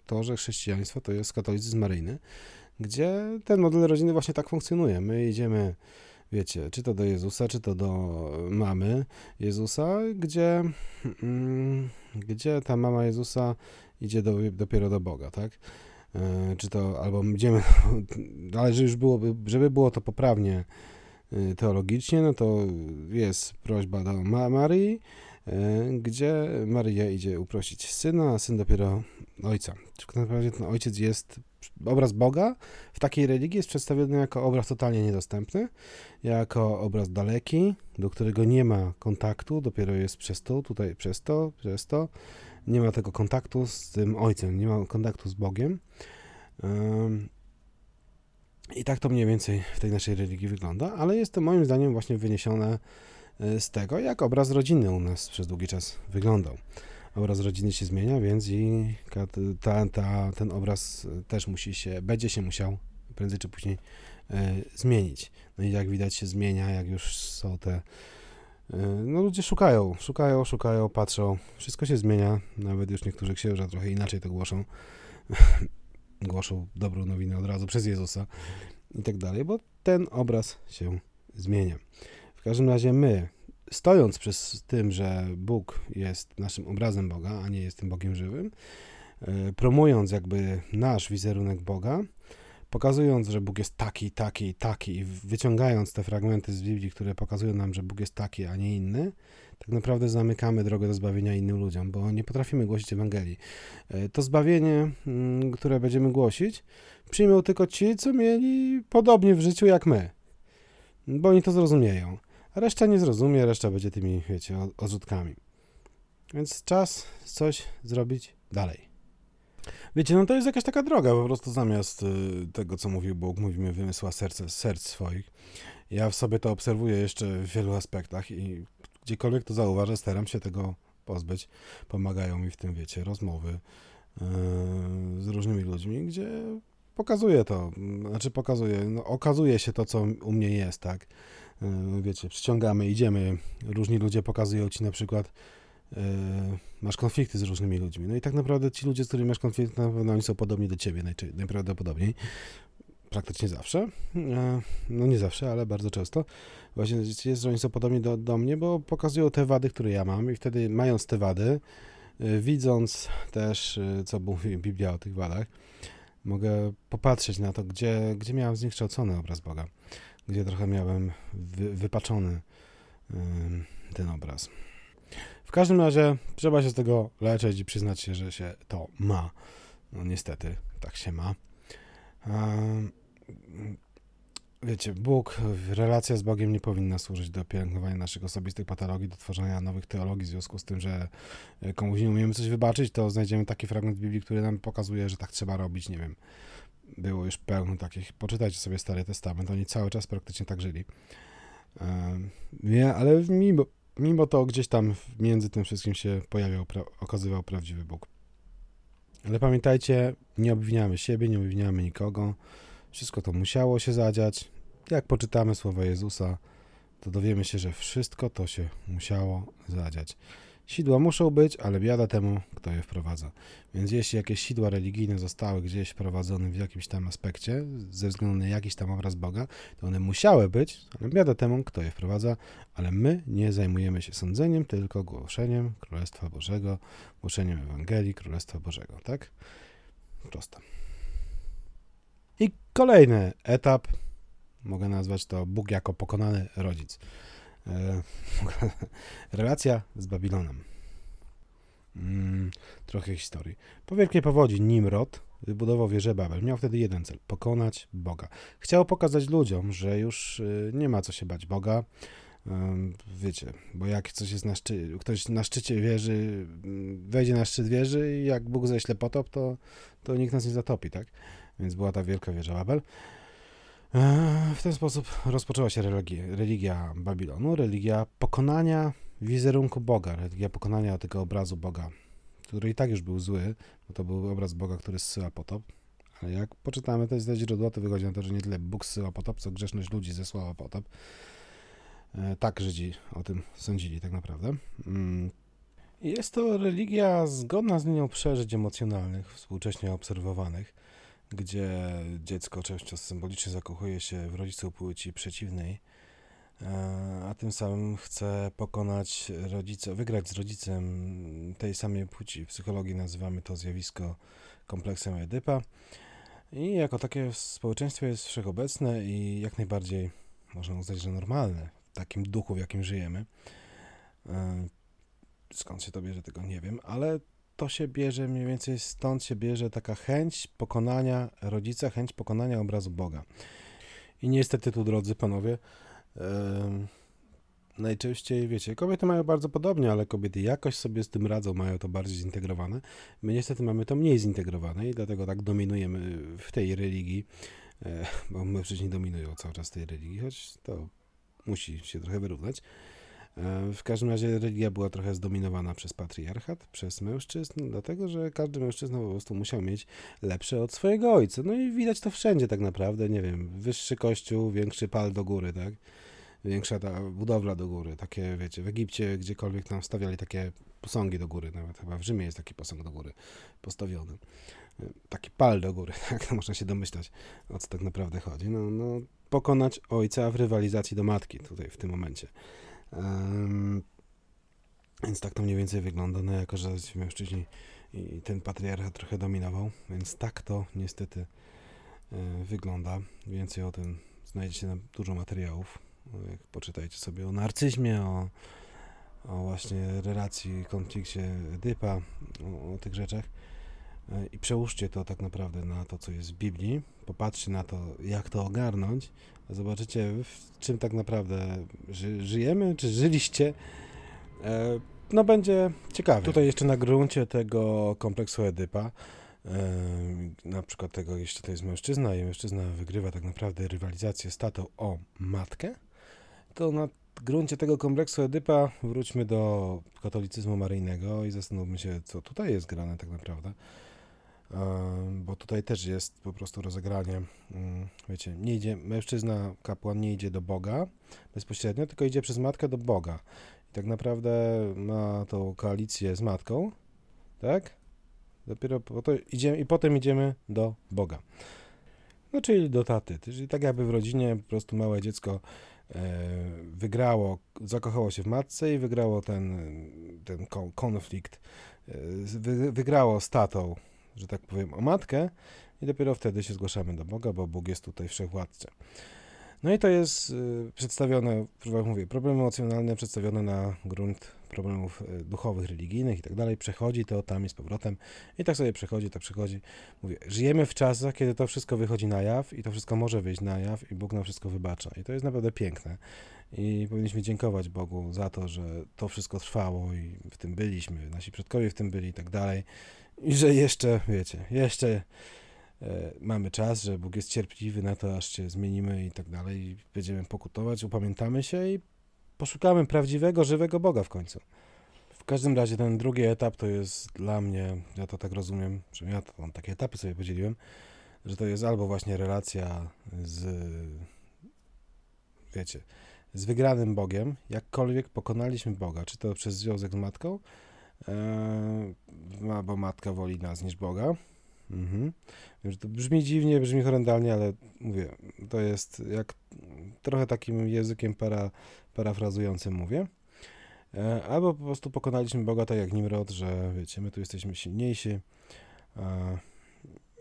to, że chrześcijaństwo to jest katolicyzm maryjny, gdzie ten model rodziny właśnie tak funkcjonuje. My idziemy, wiecie, czy to do Jezusa, czy to do mamy Jezusa, gdzie, mm, gdzie ta mama Jezusa idzie do, dopiero do Boga, tak? E, czy to, albo idziemy, ale żeby już było, żeby było to poprawnie Y, teologicznie, no to jest prośba do Marii, y, gdzie Maria idzie uprosić syna, a syn dopiero ojca. Tak naprawdę ten ojciec jest, obraz Boga w takiej religii jest przedstawiony jako obraz totalnie niedostępny, jako obraz daleki, do którego nie ma kontaktu, dopiero jest przez to, tutaj przez to, przez to, nie ma tego kontaktu z tym ojcem, nie ma kontaktu z Bogiem. I tak to mniej więcej w tej naszej religii wygląda, ale jest to moim zdaniem właśnie wyniesione e, z tego, jak obraz rodziny u nas przez długi czas wyglądał. Obraz rodziny się zmienia, więc i ta, ta, ten obraz też musi się, będzie się musiał prędzej czy później e, zmienić. No i jak widać się zmienia, jak już są te no ludzie szukają, szukają, szukają, patrzą, wszystko się zmienia, nawet już niektórzy księża trochę inaczej to głoszą, głoszą dobrą nowinę od razu przez Jezusa i tak dalej, bo ten obraz się zmienia. W każdym razie my, stojąc przez tym, że Bóg jest naszym obrazem Boga, a nie jest tym Bogiem żywym, e, promując jakby nasz wizerunek Boga, pokazując, że Bóg jest taki, taki, taki i wyciągając te fragmenty z Biblii, które pokazują nam, że Bóg jest taki, a nie inny, tak naprawdę zamykamy drogę do zbawienia innym ludziom, bo nie potrafimy głosić Ewangelii. E, to zbawienie, mm, które będziemy głosić, przyjmą tylko ci, co mieli podobnie w życiu jak my, bo oni to zrozumieją. Reszta nie zrozumie, reszta będzie tymi, wiecie, odrzutkami. Więc czas coś zrobić dalej. Wiecie, no to jest jakaś taka droga, po prostu zamiast y, tego, co mówił Bóg, mówimy wymysła serce, serc swoich. Ja w sobie to obserwuję jeszcze w wielu aspektach i gdziekolwiek to zauważę, staram się tego pozbyć. Pomagają mi w tym, wiecie, rozmowy yy, z różnymi ludźmi, gdzie pokazuje to, znaczy pokazuje, no, okazuje się to, co u mnie jest, tak? Yy, wiecie, przyciągamy, idziemy, różni ludzie pokazują ci na przykład masz konflikty z różnymi ludźmi. No i tak naprawdę ci ludzie, z którymi masz konflikt, na pewno oni są podobni do ciebie najprawdopodobniej praktycznie zawsze. E, no nie zawsze, ale bardzo często. Właśnie jest, że oni są podobni do, do mnie, bo pokazują te wady, które ja mam i wtedy mając te wady, e, widząc też, e, co mówi Biblia o tych wadach, mogę popatrzeć na to, gdzie, gdzie miałem zniekształcony obraz Boga, gdzie trochę miałem wy, wypaczony ten obraz. W każdym razie trzeba się z tego leczyć i przyznać się, że się to ma. No niestety, tak się ma wiecie, Bóg, relacja z Bogiem nie powinna służyć do pielęgnowania naszych osobistych patologii, do tworzenia nowych teologii, w związku z tym, że e, komuś nie umiemy coś wybaczyć, to znajdziemy taki fragment Biblii, który nam pokazuje, że tak trzeba robić, nie wiem. Było już pełno takich, poczytajcie sobie Stary Testament, oni cały czas praktycznie tak żyli. Nie, ale mimo, mimo to gdzieś tam między tym wszystkim się pojawiał, okazywał prawdziwy Bóg. Ale pamiętajcie, nie obwiniamy siebie, nie obwiniamy nikogo. Wszystko to musiało się zadziać. Jak poczytamy słowa Jezusa, to dowiemy się, że wszystko to się musiało zadziać. Sidła muszą być, ale biada temu, kto je wprowadza. Więc jeśli jakieś sidła religijne zostały gdzieś wprowadzone w jakimś tam aspekcie, ze względu na jakiś tam obraz Boga, to one musiały być, ale biada temu, kto je wprowadza, ale my nie zajmujemy się sądzeniem, tylko głoszeniem Królestwa Bożego, głoszeniem Ewangelii Królestwa Bożego, tak? Proste. I kolejny etap, mogę nazwać to Bóg jako pokonany rodzic. E, relacja z Babilonem. Mm, trochę historii. Po wielkiej powodzi Nimrod wybudował wieżę Babel. Miał wtedy jeden cel pokonać Boga. Chciał pokazać ludziom, że już y, nie ma co się bać Boga. Wiecie, bo jak coś jest na ktoś na szczycie wieży, mm, wejdzie na szczyt wieży i jak Bóg ześle potop, to, to nikt nas nie zatopi, tak? więc była ta wielka wieża Babel. E, w ten sposób rozpoczęła się religia, religia Babilonu, religia pokonania wizerunku Boga, religia pokonania tego obrazu Boga, który i tak już był zły, bo to był obraz Boga, który zsyła potop. Ale jak poczytamy te źródła, to wychodzi na to, że nie tyle Bóg zsyła potop, co grzeszność ludzi zesłała potop. E, tak Żydzi o tym sądzili tak naprawdę. Mm. Jest to religia zgodna z linią przeżyć emocjonalnych, współcześnie obserwowanych, gdzie dziecko często symbolicznie zakochuje się w rodzicu płci przeciwnej, e, a tym samym chce pokonać rodzica, wygrać z rodzicem tej samej płci. W psychologii nazywamy to zjawisko kompleksem Edypa. I jako takie w społeczeństwie jest wszechobecne i jak najbardziej można uznać, że normalne w takim duchu, w jakim żyjemy. E, skąd się to bierze, tego nie wiem, ale to się bierze mniej więcej stąd się bierze taka chęć pokonania rodzica, chęć pokonania obrazu Boga. I niestety tu, drodzy panowie, yy, najczęściej, wiecie, kobiety mają bardzo podobnie, ale kobiety jakoś sobie z tym radzą, mają to bardziej zintegrowane. My niestety mamy to mniej zintegrowane i dlatego tak dominujemy w tej religii, yy, bo mężczyźni dominują cały czas tej religii, choć to musi się trochę wyrównać. E, w każdym razie religia była trochę zdominowana przez patriarchat, przez mężczyzn, dlatego że każdy mężczyzna po prostu musiał mieć lepsze od swojego ojca. No i widać to wszędzie tak naprawdę, nie wiem, wyższy kościół, większy pal do góry, tak? Większa ta budowla do góry, takie wiecie, w Egipcie gdziekolwiek tam stawiali takie posągi do góry, nawet chyba w Rzymie jest taki posąg do góry postawiony. E, taki pal do góry, tak? Można się domyślać, o co tak naprawdę chodzi. No, no pokonać ojca w rywalizacji do matki tutaj w tym momencie. Um, więc tak to mniej więcej wygląda, no jako że mężczyźni i ten patriarchat trochę dominował, więc tak to niestety e, wygląda. Więcej o tym znajdziecie na dużo materiałów. Jak poczytajcie sobie o narcyzmie, o, o właśnie relacji, konflikcie Edypa, o, o tych rzeczach e, i przełóżcie to tak naprawdę na to, co jest w Biblii. Popatrzcie na to, jak to ogarnąć, Zobaczycie, w czym tak naprawdę ży żyjemy, czy żyliście. E, no będzie ciekawe. Tutaj jeszcze na gruncie tego kompleksu Edypa, e, na przykład tego, jeśli to jest mężczyzna i mężczyzna wygrywa tak naprawdę rywalizację z tatą o matkę, to na gruncie tego kompleksu Edypa wróćmy do katolicyzmu maryjnego i zastanówmy się, co tutaj jest grane tak naprawdę bo tutaj też jest po prostu rozegranie, mm, wiecie, nie idzie, mężczyzna, kapłan nie idzie do Boga bezpośrednio, tylko idzie przez matkę do Boga. I tak naprawdę ma tą koalicję z matką, tak? Dopiero po to idziemy, i potem idziemy do Boga. No, czyli do taty. Czyli tak jakby w rodzinie po prostu małe dziecko e, wygrało, zakochało się w matce i wygrało ten, ten konflikt, e, wygrało z tatą że tak powiem, o matkę i dopiero wtedy się zgłaszamy do Boga, bo Bóg jest tutaj wszechwładcem. No i to jest y, przedstawione, jak mówię, problemy emocjonalne przedstawione na grunt problemów y, duchowych, religijnych i tak dalej. Przechodzi to tam i z powrotem i tak sobie przechodzi, tak przechodzi. Mówię, żyjemy w czasach, kiedy to wszystko wychodzi na jaw i to wszystko może wyjść na jaw i Bóg nam wszystko wybacza. I to jest naprawdę piękne. I powinniśmy dziękować Bogu za to, że to wszystko trwało i w tym byliśmy, nasi przodkowie w tym byli i tak dalej. I że jeszcze, wiecie, jeszcze e, mamy czas, że Bóg jest cierpliwy na to, aż się zmienimy i tak dalej. Będziemy pokutować, upamiętamy się i poszukamy prawdziwego, żywego Boga w końcu. W każdym razie ten drugi etap to jest dla mnie, ja to tak rozumiem, że ja to takie etapy sobie podzieliłem, że to jest albo właśnie relacja z, wiecie, z wygranym Bogiem, jakkolwiek pokonaliśmy Boga, czy to przez związek z matką, Eee, bo matka woli nas niż Boga. Mhm. To brzmi dziwnie, brzmi horrendalnie, ale mówię, to jest jak trochę takim językiem para, parafrazującym mówię. E, albo po prostu pokonaliśmy Boga tak jak Nimrod, że wiecie, my tu jesteśmy silniejsi e,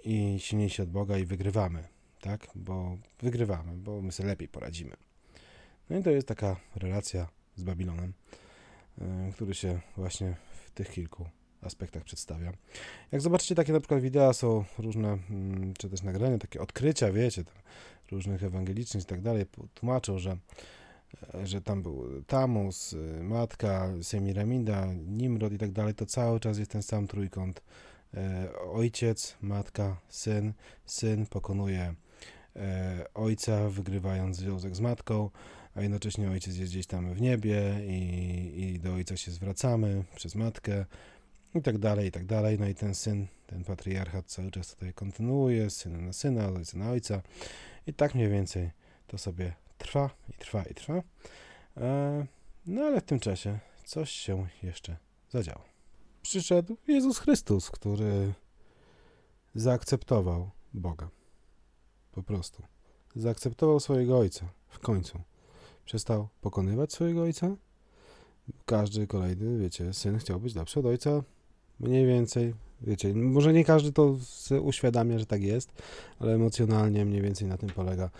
i silniejsi od Boga i wygrywamy, tak? Bo wygrywamy, bo my sobie lepiej poradzimy. No i to jest taka relacja z Babilonem, e, który się właśnie tych kilku aspektach przedstawia. Jak zobaczycie, takie na przykład wideo są różne, mm, czy też nagrania, takie odkrycia, wiecie, różnych ewangelicznych i tak dalej, tłumaczą, że, e, że tam był Tamus, y, matka, Semiraminda, Nimrod i tak dalej, to cały czas jest ten sam trójkąt e, ojciec, matka, syn. Syn pokonuje e, ojca, wygrywając związek z matką, a jednocześnie ojciec jest gdzieś tam w niebie i, i do ojca się zwracamy przez matkę i tak dalej, i tak dalej. No i ten syn, ten patriarchat cały czas tutaj kontynuuje, z syna na syna, od ojca na ojca i tak mniej więcej to sobie trwa i trwa i trwa. E, no ale w tym czasie coś się jeszcze zadziało. Przyszedł Jezus Chrystus, który zaakceptował Boga. Po prostu. Zaakceptował swojego Ojca w końcu. Przestał pokonywać swojego Ojca. Każdy kolejny, wiecie, syn chciał być lepszy od Ojca. Mniej więcej, wiecie, może nie każdy to uświadamia, że tak jest, ale emocjonalnie mniej więcej na tym polega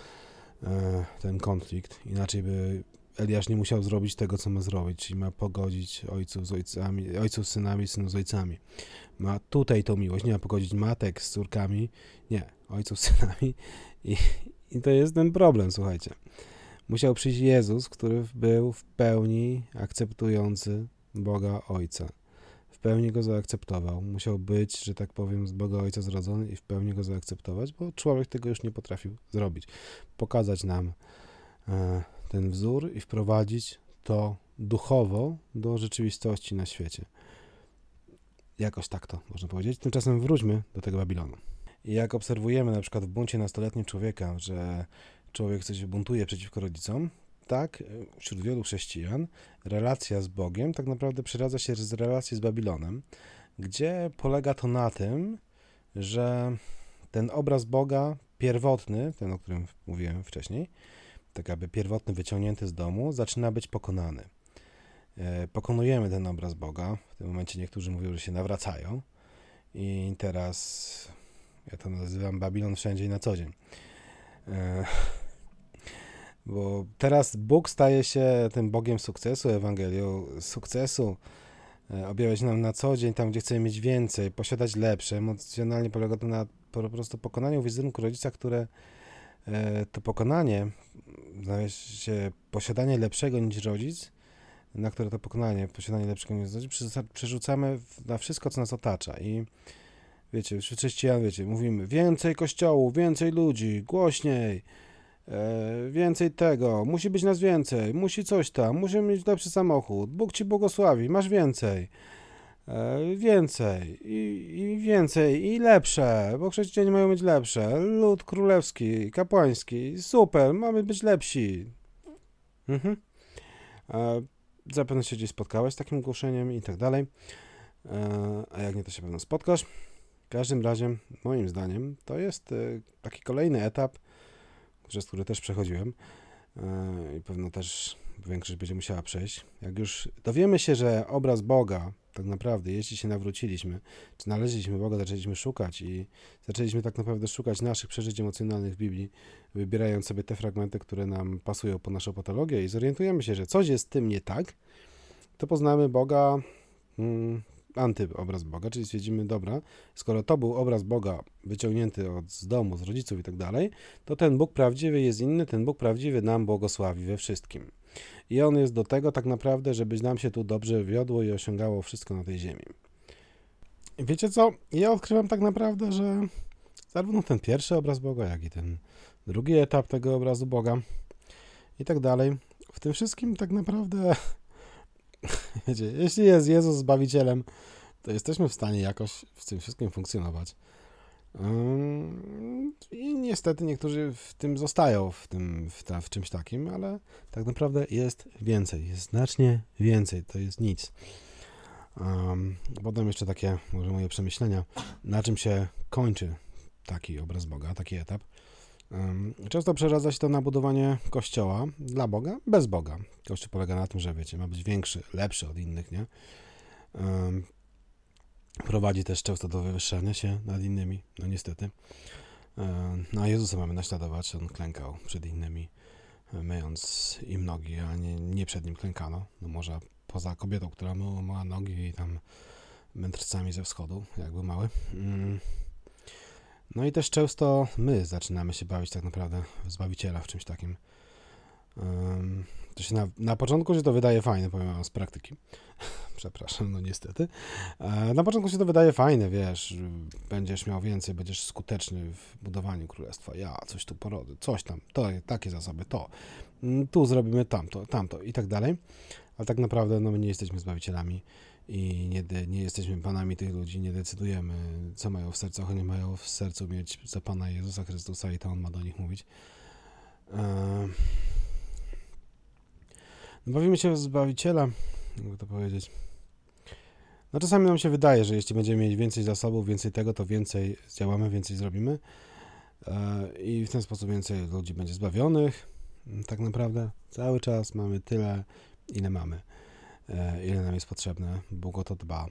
e, ten konflikt. Inaczej by Eliasz nie musiał zrobić tego, co ma zrobić, czyli ma pogodzić ojców z ojcami, ojców z synami, synów z ojcami. Ma tutaj tą miłość, nie ma pogodzić matek z córkami, nie, ojców z synami i, i to jest ten problem, słuchajcie. Musiał przyjść Jezus, który był w pełni akceptujący Boga Ojca. W pełni go zaakceptował. Musiał być, że tak powiem, z Boga Ojca zrodzony i w pełni go zaakceptować, bo człowiek tego już nie potrafił zrobić. Pokazać nam e, ten wzór i wprowadzić to duchowo do rzeczywistości na świecie. Jakoś tak to można powiedzieć. Tymczasem wróćmy do tego Babilonu. Jak obserwujemy na przykład w buncie nastoletnim człowieka, że człowiek coś buntuje przeciwko rodzicom, tak wśród wielu chrześcijan relacja z Bogiem tak naprawdę przeradza się z relacji z Babilonem, gdzie polega to na tym, że ten obraz Boga pierwotny, ten o którym mówiłem wcześniej, tak jakby pierwotny, wyciągnięty z domu, zaczyna być pokonany. E, pokonujemy ten obraz Boga. W tym momencie niektórzy mówią, że się nawracają. I teraz ja to nazywam Babilon wszędzie i na co dzień. Bo teraz Bóg staje się tym Bogiem sukcesu, Ewangelią sukcesu. E, objawia się nam na co dzień, tam gdzie chcemy mieć więcej, posiadać lepsze. Emocjonalnie polega to na po prostu pokonaniu wizerunku rodzica, które E, to pokonanie, się posiadanie lepszego niż rodzic, na które to pokonanie, posiadanie lepszego niż rodzic, przerzucamy na wszystko, co nas otacza. I wiecie, chrześcijan, wiecie, mówimy więcej kościołów, więcej ludzi, głośniej, e, więcej tego, musi być nas więcej, musi coś tam, musimy mieć lepszy samochód, Bóg ci błogosławi, masz więcej. E, więcej i, i, więcej i lepsze, bo chrześcijanie mają być lepsze. Lud królewski, kapłański, super, mamy być lepsi. Mhm. E, zapewne się gdzieś spotkałeś z takim głoszeniem i tak dalej. E, a jak nie, to się pewno spotkasz. W każdym razie, moim zdaniem, to jest e, taki kolejny etap, przez który też przechodziłem e, i pewno też większość będzie musiała przejść. Jak już dowiemy się, że obraz Boga tak naprawdę, jeśli się nawróciliśmy, czy znaleźliśmy Boga, zaczęliśmy szukać i zaczęliśmy tak naprawdę szukać naszych przeżyć emocjonalnych w Biblii, wybierając sobie te fragmenty, które nam pasują po naszą patologię i zorientujemy się, że coś jest z tym nie tak, to poznamy Boga, mm, antyobraz Boga, czyli stwierdzimy, dobra, skoro to był obraz Boga wyciągnięty od, z domu, z rodziców i tak dalej, to ten Bóg prawdziwy jest inny, ten Bóg prawdziwy nam błogosławi we wszystkim. I on jest do tego tak naprawdę, żebyś nam się tu dobrze wiodło i osiągało wszystko na tej ziemi. I wiecie co? Ja odkrywam tak naprawdę, że zarówno ten pierwszy obraz Boga, jak i ten drugi etap tego obrazu Boga i tak dalej, w tym wszystkim tak naprawdę, wiecie, jeśli jest Jezus Zbawicielem, to jesteśmy w stanie jakoś w tym wszystkim funkcjonować. I niestety niektórzy w tym zostają, w, tym, w, ta, w czymś takim, ale tak naprawdę jest więcej, jest znacznie więcej, to jest nic. Um, potem jeszcze takie, może moje przemyślenia, na czym się kończy taki obraz Boga, taki etap. Często przeradza się to na budowanie kościoła dla Boga, bez Boga. Kościół polega na tym, że wiecie, ma być większy, lepszy od innych, nie? Prowadzi też często do wywyższania się nad innymi, no niestety. No a Jezusa mamy naśladować, on klękał przed innymi, myjąc im nogi, a nie, nie przed nim klękano. No może poza kobietą, która myła nogi i tam mędrcami ze wschodu, jakby mały. Mm. No i też często my zaczynamy się bawić tak naprawdę w Zbawiciela, w czymś takim. Um, to się na, na początku się to wydaje fajne, powiem wam z praktyki. Przepraszam, no niestety. E, na początku się to wydaje fajne, wiesz, będziesz miał więcej, będziesz skuteczny w budowaniu królestwa. Ja coś tu porodzę, coś tam, to, takie zasoby, to. Mm, tu zrobimy tamto, tamto i tak dalej. Ale tak naprawdę no, my nie jesteśmy zbawicielami i nie, nie jesteśmy panami tych ludzi, nie decydujemy, co mają w sercu, oni mają w sercu mieć za Pana Jezusa Chrystusa i to On ma do nich mówić. E, Bawimy się w Zbawiciela, jakby to powiedzieć. No czasami nam się wydaje, że jeśli będziemy mieć więcej zasobów, więcej tego, to więcej zdziałamy, więcej zrobimy e, i w ten sposób więcej ludzi będzie zbawionych. Tak naprawdę cały czas mamy tyle, ile mamy, ile nam jest potrzebne. Bóg o to dba.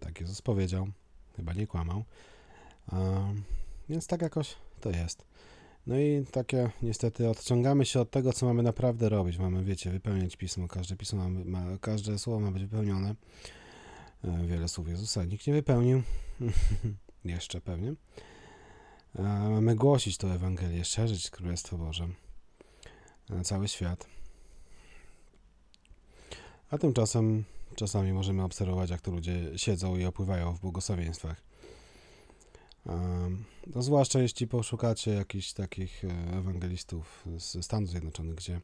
Tak Jezus powiedział, chyba nie kłamał. E, więc tak jakoś to jest. No i takie niestety odciągamy się od tego, co mamy naprawdę robić. Mamy, wiecie, wypełniać pismo. Każde pismo ma, ma każde słowo ma być wypełnione. E, wiele słów Jezusa nikt nie wypełnił. Jeszcze pewnie. E, mamy głosić tę Ewangelię, szerzyć Królestwo Boże na cały świat. A tymczasem czasami możemy obserwować, jak to ludzie siedzą i opływają w błogosławieństwach. No, zwłaszcza jeśli poszukacie jakichś takich e, ewangelistów ze Stanów Zjednoczonych, gdzie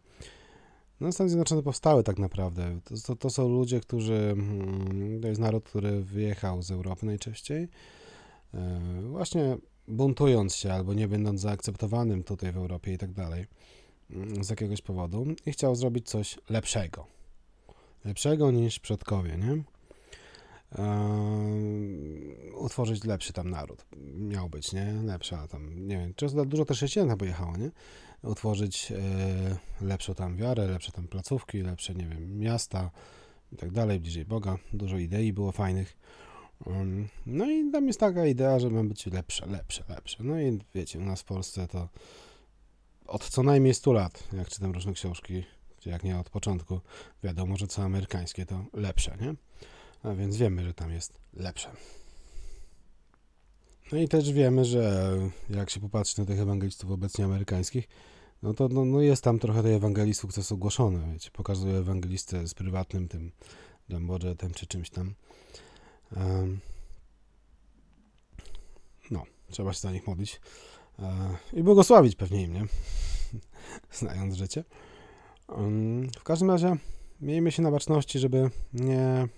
no, Stany Zjednoczone powstały tak naprawdę. To, to, to, są ludzie, którzy. Mm, to jest naród, który wyjechał z Europy najczęściej. E, właśnie buntując się albo nie będąc zaakceptowanym tutaj w Europie i tak dalej. Mm, z jakiegoś powodu i chciał zrobić coś lepszego. Lepszego niż przodkowie, nie? utworzyć lepszy tam naród. Miał być, nie? Lepsza tam, nie wiem, często dużo też chrześcijan pojechało, nie? Utworzyć e, lepszą tam wiarę, lepsze tam placówki, lepsze, nie wiem, miasta i tak dalej, bliżej Boga. Dużo idei było fajnych. Um, no i tam jest taka idea, że ma być lepsze, lepsze, lepsze. No i wiecie, u nas w Polsce to od co najmniej 100 lat, jak czytam różne książki, jak nie od początku, wiadomo, że co amerykańskie to lepsze, nie? A więc wiemy, że tam jest lepsze. No i też wiemy, że jak się popatrzy na tych ewangelistów obecnie amerykańskich, no to no, no jest tam trochę tej ewangelii sukces ogłoszony, wiecie, pokazuje ewangelistę z prywatnym tym Jambodżetem czy czymś tam. Um, no, trzeba się za nich modlić um, i błogosławić pewnie im, nie? Znając życie. W każdym razie miejmy się na baczności, żeby nie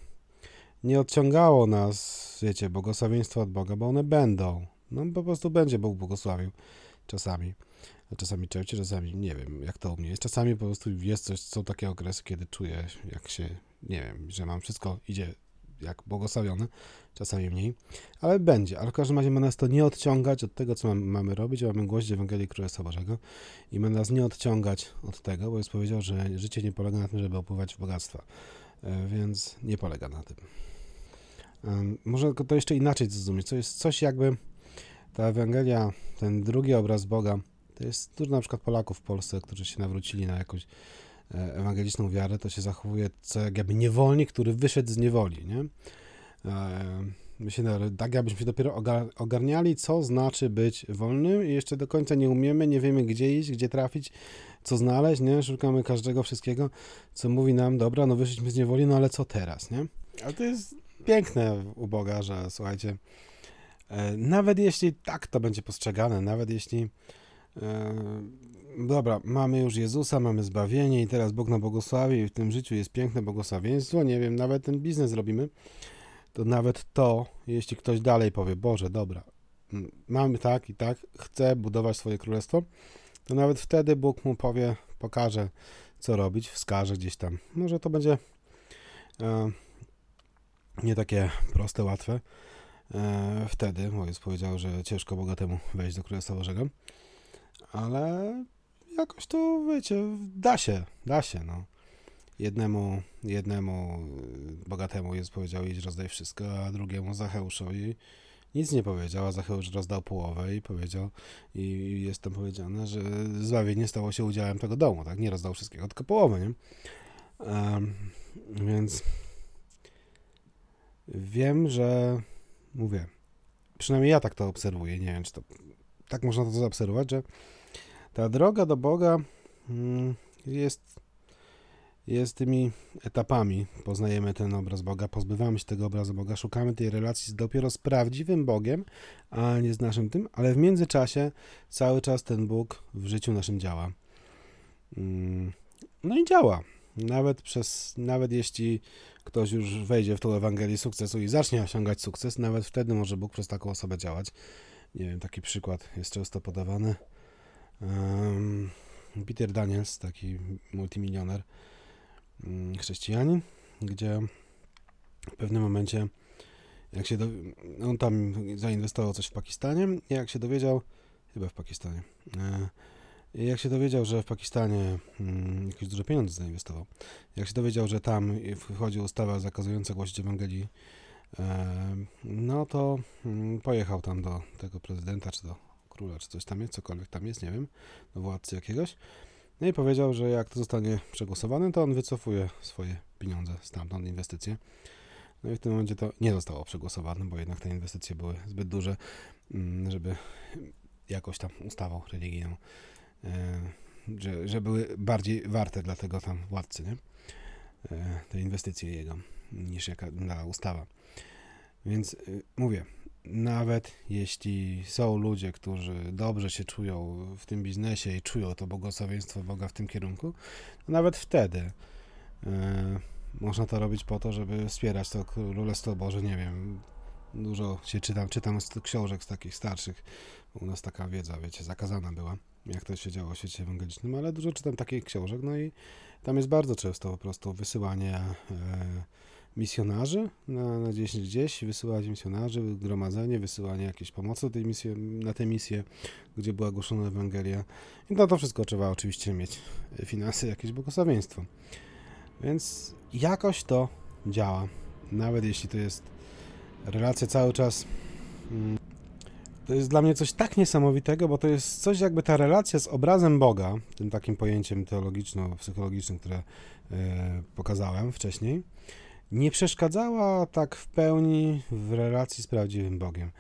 nie odciągało nas, wiecie, błogosławieństwo od Boga, bo one będą. No po prostu będzie Bóg błogosławił czasami. A czasami czerpcie, czasami nie wiem, jak to u mnie jest. Czasami po prostu jest coś, są takie okresy, kiedy czuję, jak się, nie wiem, że mam wszystko idzie jak błogosławione, czasami mniej, ale będzie. Ale w każdym razie ma nas to nie odciągać od tego, co mamy robić, mamy głosić Ewangelii Królestwa Bożego i ma nas nie odciągać od tego, bo jest powiedział, że życie nie polega na tym, żeby opływać w bogactwa, e, więc nie polega na tym. Może to jeszcze inaczej zrozumieć. To jest coś jakby ta Ewangelia, ten drugi obraz Boga, to jest dużo na przykład Polaków w Polsce, którzy się nawrócili na jakąś ewangeliczną wiarę, to się zachowuje co jakby niewolnik, który wyszedł z niewoli, nie? E, my się, tak jakbyśmy się dopiero ogarniali, co znaczy być wolnym i jeszcze do końca nie umiemy, nie wiemy gdzie iść, gdzie trafić, co znaleźć, nie? Szukamy każdego wszystkiego, co mówi nam, dobra, no wyszliśmy z niewoli, no ale co teraz, nie? Ale to jest piękne u Boga, że słuchajcie, e, nawet jeśli tak to będzie postrzegane, nawet jeśli e, dobra, mamy już Jezusa, mamy zbawienie i teraz Bóg na błogosławi i w tym życiu jest piękne błogosławieństwo, nie wiem, nawet ten biznes robimy, to nawet to, jeśli ktoś dalej powie, Boże, dobra, mamy tak i tak, chcę budować swoje królestwo, to nawet wtedy Bóg mu powie, pokaże, co robić, wskaże gdzieś tam. Może to będzie e, nie takie proste, łatwe. E, wtedy, bo jest powiedział, że ciężko bogatemu wejść do Królestwa Bożego, ale jakoś to, wiecie, da się, da się, no. Jednemu, jednemu bogatemu jest powiedział, idź rozdaj wszystko, a drugiemu Zacheuszowi nic nie powiedział, a Zacheusz rozdał połowę i powiedział, i jest tam powiedziane, że zbawienie stało się udziałem tego domu, tak? Nie rozdał wszystkiego, tylko połowę, nie? Um, więc wiem, że mówię, przynajmniej ja tak to obserwuję, nie wiem, czy to tak można to zaobserwować, że ta droga do Boga mm, jest, jest tymi etapami. Poznajemy ten obraz Boga, pozbywamy się tego obrazu Boga, szukamy tej relacji dopiero z prawdziwym Bogiem, a nie z naszym tym, ale w międzyczasie cały czas ten Bóg w życiu naszym działa. Mm, no i działa. Nawet przez, nawet jeśli ktoś już wejdzie w tą Ewangelię sukcesu i zacznie osiągać sukces, nawet wtedy może Bóg przez taką osobę działać. Nie wiem, taki przykład jest często podawany. Peter Daniels, taki multimilioner, um, chrześcijanin, gdzie w pewnym momencie, jak się on tam zainwestował coś w Pakistanie, jak się dowiedział, chyba w Pakistanie, e, jak się dowiedział, że w Pakistanie hmm, jakieś duże pieniądze zainwestował, jak się dowiedział, że tam wchodzi ustawa zakazująca głosić Ewangelii, e, no to hmm, pojechał tam do tego prezydenta, czy do króla, czy coś tam jest, cokolwiek tam jest, nie wiem, do władcy jakiegoś. No i powiedział, że jak to zostanie przegłosowane, to on wycofuje swoje pieniądze stamtąd, inwestycje. No i w tym momencie to nie zostało przegłosowane, bo jednak te inwestycje były zbyt duże, mm, żeby jakoś tam ustawą religijną E, że, że były bardziej warte dla tego tam władcy, nie? E, te inwestycje jego, niż jaka na ustawa. Więc e, mówię, nawet jeśli są ludzie, którzy dobrze się czują w tym biznesie i czują to błogosławieństwo Boga w tym kierunku, to nawet wtedy można to robić po to, żeby wspierać to Królestwo Boże, nie wiem, dużo się czytam, czytam z książek z takich starszych, u nas taka wiedza, wiecie, zakazana była jak to się działo w świecie ewangelicznym, ale dużo czytam takich książek, no i tam jest bardzo często po prostu wysyłanie e, misjonarzy na, na gdzieś, gdzieś, wysyłanie misjonarzy, gromadzenie, wysyłanie jakiejś pomocy tej misji, na tę misję, gdzie była głoszona Ewangelia. I to, to wszystko trzeba oczywiście mieć finanse, jakieś błogosławieństwo. Więc jakoś to działa, nawet jeśli to jest relacja cały czas mm, to jest dla mnie coś tak niesamowitego, bo to jest coś jakby ta relacja z obrazem Boga, tym takim pojęciem teologiczno-psychologicznym, które e, pokazałem wcześniej, nie przeszkadzała tak w pełni w relacji z prawdziwym Bogiem.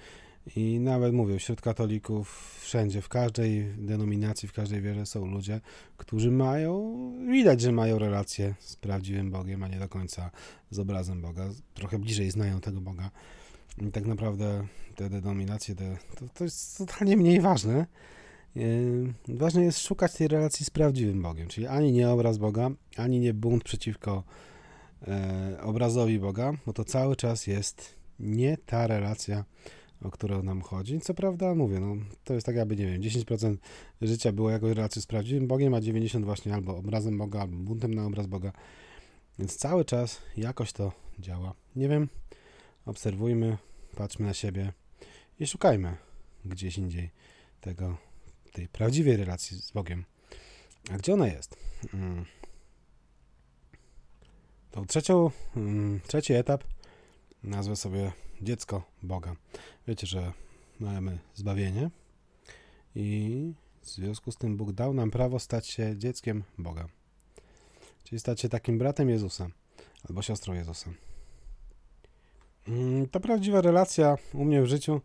I nawet mówię, wśród katolików, wszędzie, w każdej denominacji, w każdej wierze są ludzie, którzy mają, widać, że mają relację z prawdziwym Bogiem, a nie do końca z obrazem Boga. Trochę bliżej znają tego Boga. I tak naprawdę te denominacje, te, to, to jest totalnie mniej ważne. Yy, ważne jest szukać tej relacji z prawdziwym Bogiem, czyli ani nie obraz Boga, ani nie bunt przeciwko obrazowi Boga, bo to cały czas jest nie ta relacja, o którą nam chodzi. Co prawda, mówię, no, to jest tak jakby, nie wiem, 10% życia było jakoś relacji z prawdziwym Bogiem, a 90% właśnie albo obrazem Boga, albo buntem na obraz Boga. Więc cały czas jakoś to działa. Nie wiem, obserwujmy, patrzmy na siebie i szukajmy gdzieś indziej tego, tej prawdziwej relacji z Bogiem. A gdzie ona jest? Hmm. Tą trzecią, hmm, trzeci etap nazwę sobie dziecko Boga. Wiecie, że mamy zbawienie i w związku z tym Bóg dał nam prawo stać się dzieckiem Boga. Czyli stać się takim bratem Jezusa albo siostrą Jezusa. Mm, ta prawdziwa relacja u mnie w życiu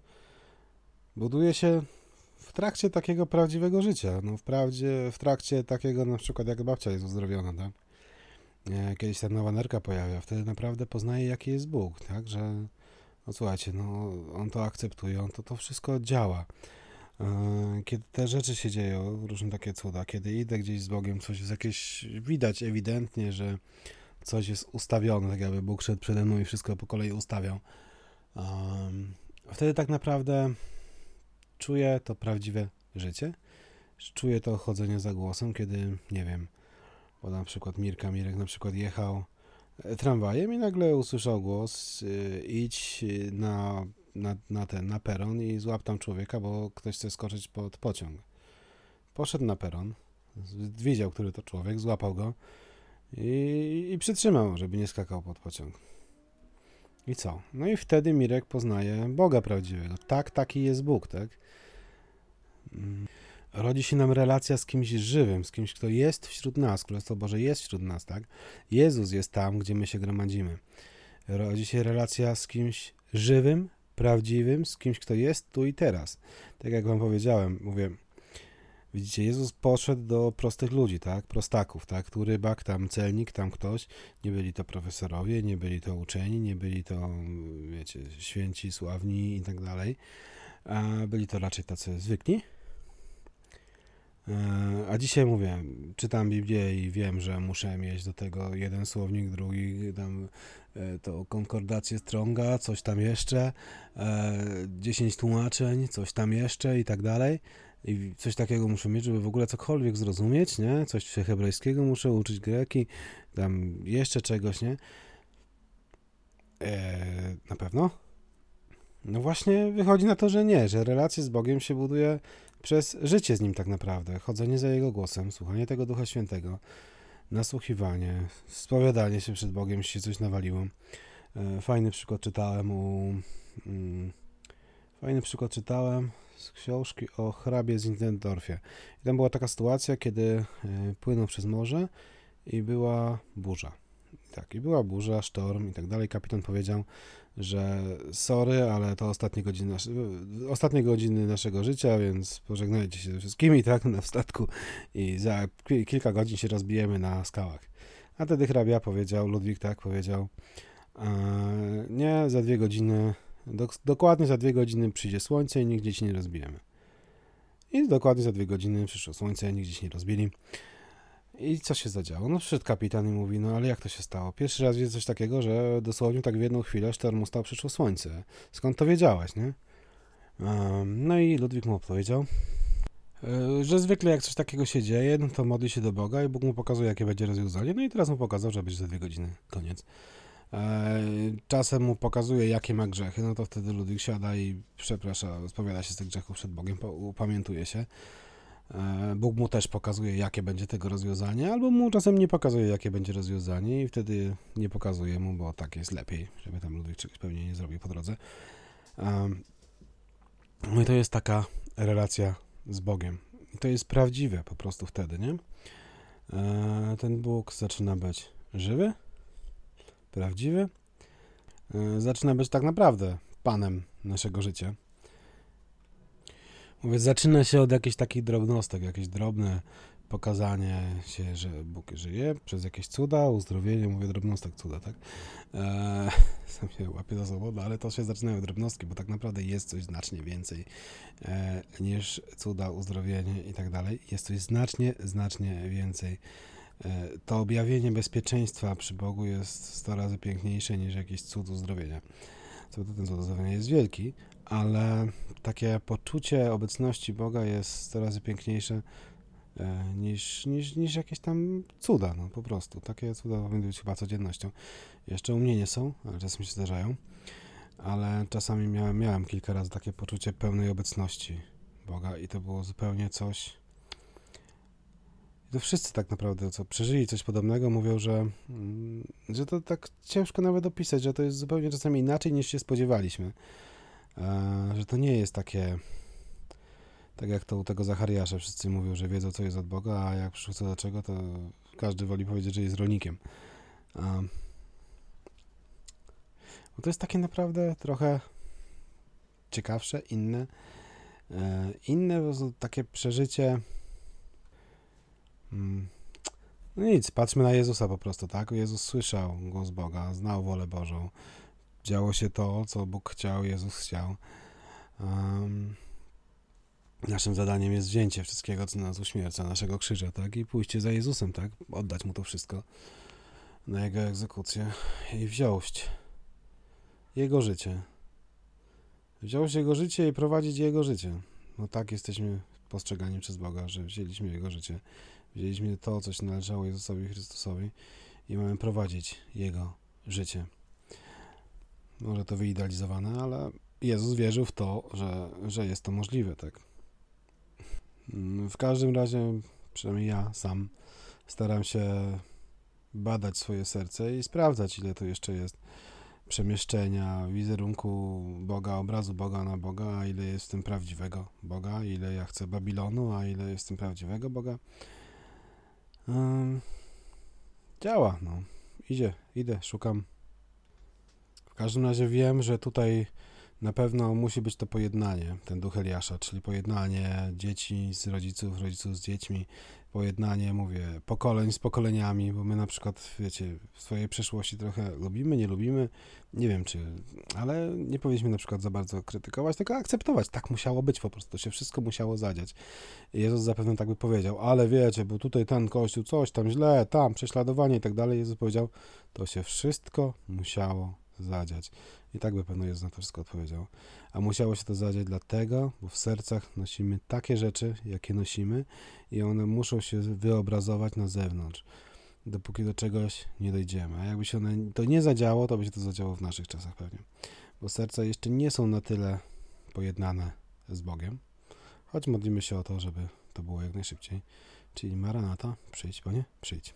buduje się w trakcie takiego prawdziwego życia. No wprawdzie w trakcie takiego na przykład jak babcia jest uzdrowiona, tak? Kiedyś ta nowa nerka pojawia, wtedy naprawdę poznaje jaki jest Bóg, tak? Że no słuchajcie, no on to akceptuje, on to, to wszystko działa. E, kiedy te rzeczy się dzieją, różne takie cuda, kiedy idę gdzieś z Bogiem, coś jest jakieś, widać ewidentnie, że coś jest ustawione, tak jakby Bóg szedł przede mną i wszystko po kolei ustawiał. Wtedy tak naprawdę czuję to prawdziwe życie. Czuję to chodzenie za głosem, kiedy, nie wiem, bo na przykład Mirka Mirek na przykład jechał e, tramwajem i nagle usłyszał głos yy, idź na, na, na ten, na peron i złap tam człowieka, bo ktoś chce skoczyć pod pociąg. Poszedł na peron, wiedział, który to człowiek, złapał go, i, i przytrzymał, żeby nie skakał pod pociąg. I co? No i wtedy Mirek poznaje Boga prawdziwego. Tak, taki jest Bóg, tak? Rodzi się nam relacja z kimś żywym, z kimś, kto jest wśród nas. Królestwo Boże jest wśród nas, tak? Jezus jest tam, gdzie my się gromadzimy. Rodzi się relacja z kimś żywym, prawdziwym, z kimś, kto jest tu i teraz. Tak jak wam powiedziałem, mówię, Widzicie, Jezus poszedł do prostych ludzi, tak? Prostaków, tak? Tu rybak, tam celnik, tam ktoś. Nie byli to profesorowie, nie byli to uczeni, nie byli to, wiecie, święci, sławni i tak dalej. A byli to raczej tacy zwykli. E, A dzisiaj mówię, czytam Biblię i wiem, że muszę mieć do tego jeden słownik, drugi, tam e, to konkordację Stronga, coś tam jeszcze, e, 10 tłumaczeń, coś tam jeszcze i tak dalej. I coś takiego muszę mieć, żeby w ogóle cokolwiek zrozumieć, nie? Coś hebrajskiego muszę uczyć greki, tam jeszcze czegoś, nie? E, na pewno? No właśnie wychodzi na to, że nie, że relacje z Bogiem się buduje przez życie z Nim tak naprawdę, chodzenie za Jego głosem, słuchanie tego Ducha Świętego, nasłuchiwanie, spowiadanie się przed Bogiem, jeśli coś nawaliło. E, Fajny przykład czytałem u... mm, Fajny przykład czytałem z książki o hrabie z Intendorfie. I tam była taka sytuacja, kiedy e, płynął przez morze i była burza. Tak, i była burza, sztorm i tak dalej. Kapitan powiedział, że sorry, ale to ostatnie godziny, ostatnie godziny naszego życia, więc pożegnajcie się ze wszystkimi, tak, na statku i za ki- kilka godzin się rozbijemy na skałach. A wtedy hrabia powiedział, Ludwik tak powiedział, e, nie, za dwie godziny, dok- dokładnie za dwie godziny przyjdzie słońce i nigdzie się nie rozbijemy. I dokładnie za dwie godziny przyszło słońce, nigdzie się nie rozbili. I co się zadziało? No przyszedł kapitan i mówi, no ale jak to się stało? Pierwszy raz widzę coś takiego, że dosłownie tak w jedną chwilę sztorm ustał, przyszło słońce. Skąd to wiedziałaś, nie? Em, No i Ludwik mu opowiedział, e, że zwykle jak coś takiego się dzieje, no to modli się do Boga i Bóg mu pokazuje, jakie będzie rozwiązanie. No i teraz mu pokazał, że będzie za dwie godziny. Koniec. E, Czasem mu pokazuje, jakie ma grzechy, no to wtedy Ludwik siada i przeprasza, spowiada się z tych grzechów przed Bogiem, upamiętuje się. E, Bóg mu też pokazuje, jakie będzie tego rozwiązanie, albo mu czasem nie pokazuje, jakie będzie rozwiązanie i wtedy nie pokazuje mu, bo tak jest lepiej, żeby tam Ludwik czegoś pewnie nie zrobił po drodze. No i to jest taka relacja z Bogiem. I to jest prawdziwe po prostu wtedy, nie? E, Ten Bóg zaczyna być żywy, prawdziwy, e, zaczyna być tak naprawdę Panem naszego życia. Mówię, zaczyna się od jakichś takich drobnostek, jakieś drobne pokazanie się, że Bóg żyje przez jakieś cuda, uzdrowienie, mówię drobnostek cuda, tak? Eee, sam się łapię za słowo, no ale to się zaczynają drobnostki, bo tak naprawdę jest coś znacznie więcej e, niż cuda, uzdrowienie i tak dalej. Jest coś znacznie, znacznie więcej. E, to objawienie bezpieczeństwa przy Bogu jest 100 razy piękniejsze niż jakiś cud uzdrowienia. Co ten cud uzdrowienia jest wielki, ale takie poczucie obecności Boga jest 100 razy piękniejsze e, niż, niż, niż jakieś tam cuda, no po prostu. Takie cuda powinny być chyba codziennością. Jeszcze u mnie nie są, ale czasem się zdarzają, ale czasami miałem, miałem kilka razy takie poczucie pełnej obecności Boga i to było zupełnie coś... To wszyscy tak naprawdę, co przeżyli coś podobnego, mówią, że, mm, że to tak ciężko nawet opisać, że to jest zupełnie czasami inaczej niż się spodziewaliśmy. Że to nie jest takie, tak jak to u tego Zachariasza, wszyscy mówią, że wiedzą, co jest od Boga, a jak przyszło do czego, to każdy woli powiedzieć, że jest rolnikiem. Bo to jest takie naprawdę trochę ciekawsze, inne, e, inne takie przeżycie. Mm, No nic, patrzmy na Jezusa po prostu, tak? Jezus słyszał głos Boga, znał wolę Bożą. Działo się to, co Bóg chciał, Jezus chciał. Em, naszym zadaniem jest wzięcie wszystkiego, co nas uśmierca, naszego krzyża, tak? I pójście za Jezusem, tak? Oddać Mu to wszystko na Jego egzekucję i wziąć Jego życie. Wziąć Jego życie i prowadzić Jego życie. No tak jesteśmy postrzegani przez Boga, że wzięliśmy Jego życie. Wzięliśmy to, co się należało Jezusowi Chrystusowi i mamy prowadzić Jego życie. Może to wyidealizowane, ale Jezus wierzył w to, że, że jest to możliwe, tak. Mm, W każdym razie, przynajmniej ja sam, staram się badać swoje serce i sprawdzać, ile to jeszcze jest przemieszczenia, wizerunku Boga, obrazu Boga na Boga, a ile jest w tym prawdziwego Boga, ile ja chcę Babilonu, a ile jest w tym prawdziwego Boga. Ym, działa, no. Idzie, idę, szukam. W każdym razie wiem, że tutaj na pewno musi być to pojednanie, ten duch Eliasza, czyli pojednanie dzieci z rodziców, rodziców z dziećmi, pojednanie, mówię, pokoleń z pokoleniami, bo my na przykład, wiecie, w swojej przeszłości trochę lubimy, nie lubimy, nie wiem czy, ale nie powinniśmy na przykład za bardzo krytykować, tylko akceptować. Tak musiało być po prostu, to się wszystko musiało zadziać. Jezus zapewne tak by powiedział, ale wiecie, bo tutaj ten kościół, coś tam źle, tam prześladowanie i tak dalej. Jezus powiedział, to się wszystko musiało zadziać. I tak by pewno Jezus na to wszystko odpowiedział. A musiało się to zadziać dlatego, bo w sercach nosimy takie rzeczy, jakie nosimy i one muszą się wyobrazować na zewnątrz, dopóki do czegoś nie dojdziemy. A jakby się one, to nie zadziało, to by się to zadziało w naszych czasach pewnie. Bo serca jeszcze nie są na tyle pojednane z Bogiem, choć modlimy się o to, żeby to było jak najszybciej. Czyli Maranata, przyjdź, Panie, przyjdź.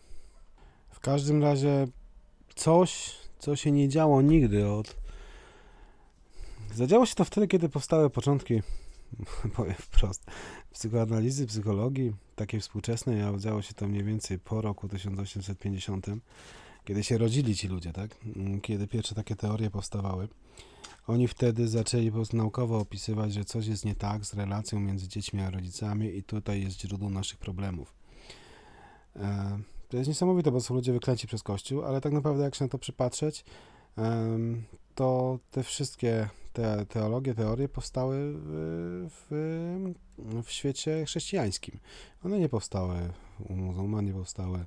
W każdym razie coś, co się nie działo nigdy od... Zadziało się to wtedy, kiedy powstały początki, powiem wprost, psychoanalizy, psychologii, takiej współczesnej, a działo się to mniej więcej po roku 1850, kiedy się rodzili ci ludzie, tak? Kiedy pierwsze takie teorie powstawały. Oni wtedy zaczęli po prostu naukowo opisywać, że coś jest nie tak z relacją między dziećmi a rodzicami i tutaj jest źródło naszych problemów. E, to jest niesamowite, bo są ludzie wyklęci przez Kościół, ale tak naprawdę jak się na to przypatrzeć, to te wszystkie te teologie, teorie powstały w, w, w świecie chrześcijańskim. One nie powstały u muzułman, nie powstały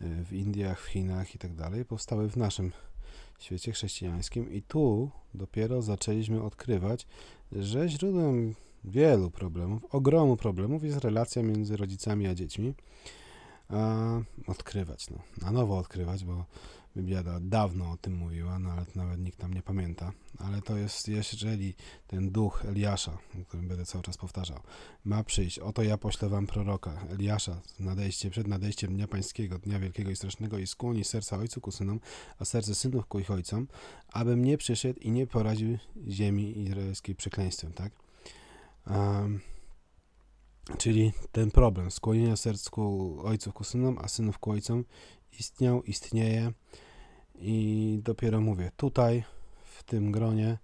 w Indiach, w Chinach i tak dalej, powstały w naszym świecie chrześcijańskim i tu dopiero zaczęliśmy odkrywać, że źródłem wielu problemów, ogromu problemów jest relacja między rodzicami a dziećmi odkrywać, no, na nowo odkrywać, bo Biblia dawno o tym mówiła, no, ale nawet nikt tam nie pamięta. Ale to jest, jeżeli ten duch Eliasza, o którym będę cały czas powtarzał, ma przyjść, oto ja poślę wam proroka, Eliasza, nadejście, przed nadejściem Dnia Pańskiego, Dnia Wielkiego i Strasznego i skłoni serca ojcu ku synom, a serce synów ku ich ojcom, abym nie przyszedł i nie poraził ziemi izraelskiej przekleństwem, tak? Um, Czyli ten problem skłonienia serc ku ojców ku synom, a synów ku ojcom istniał, istnieje i dopiero mówię, tutaj, w tym gronie,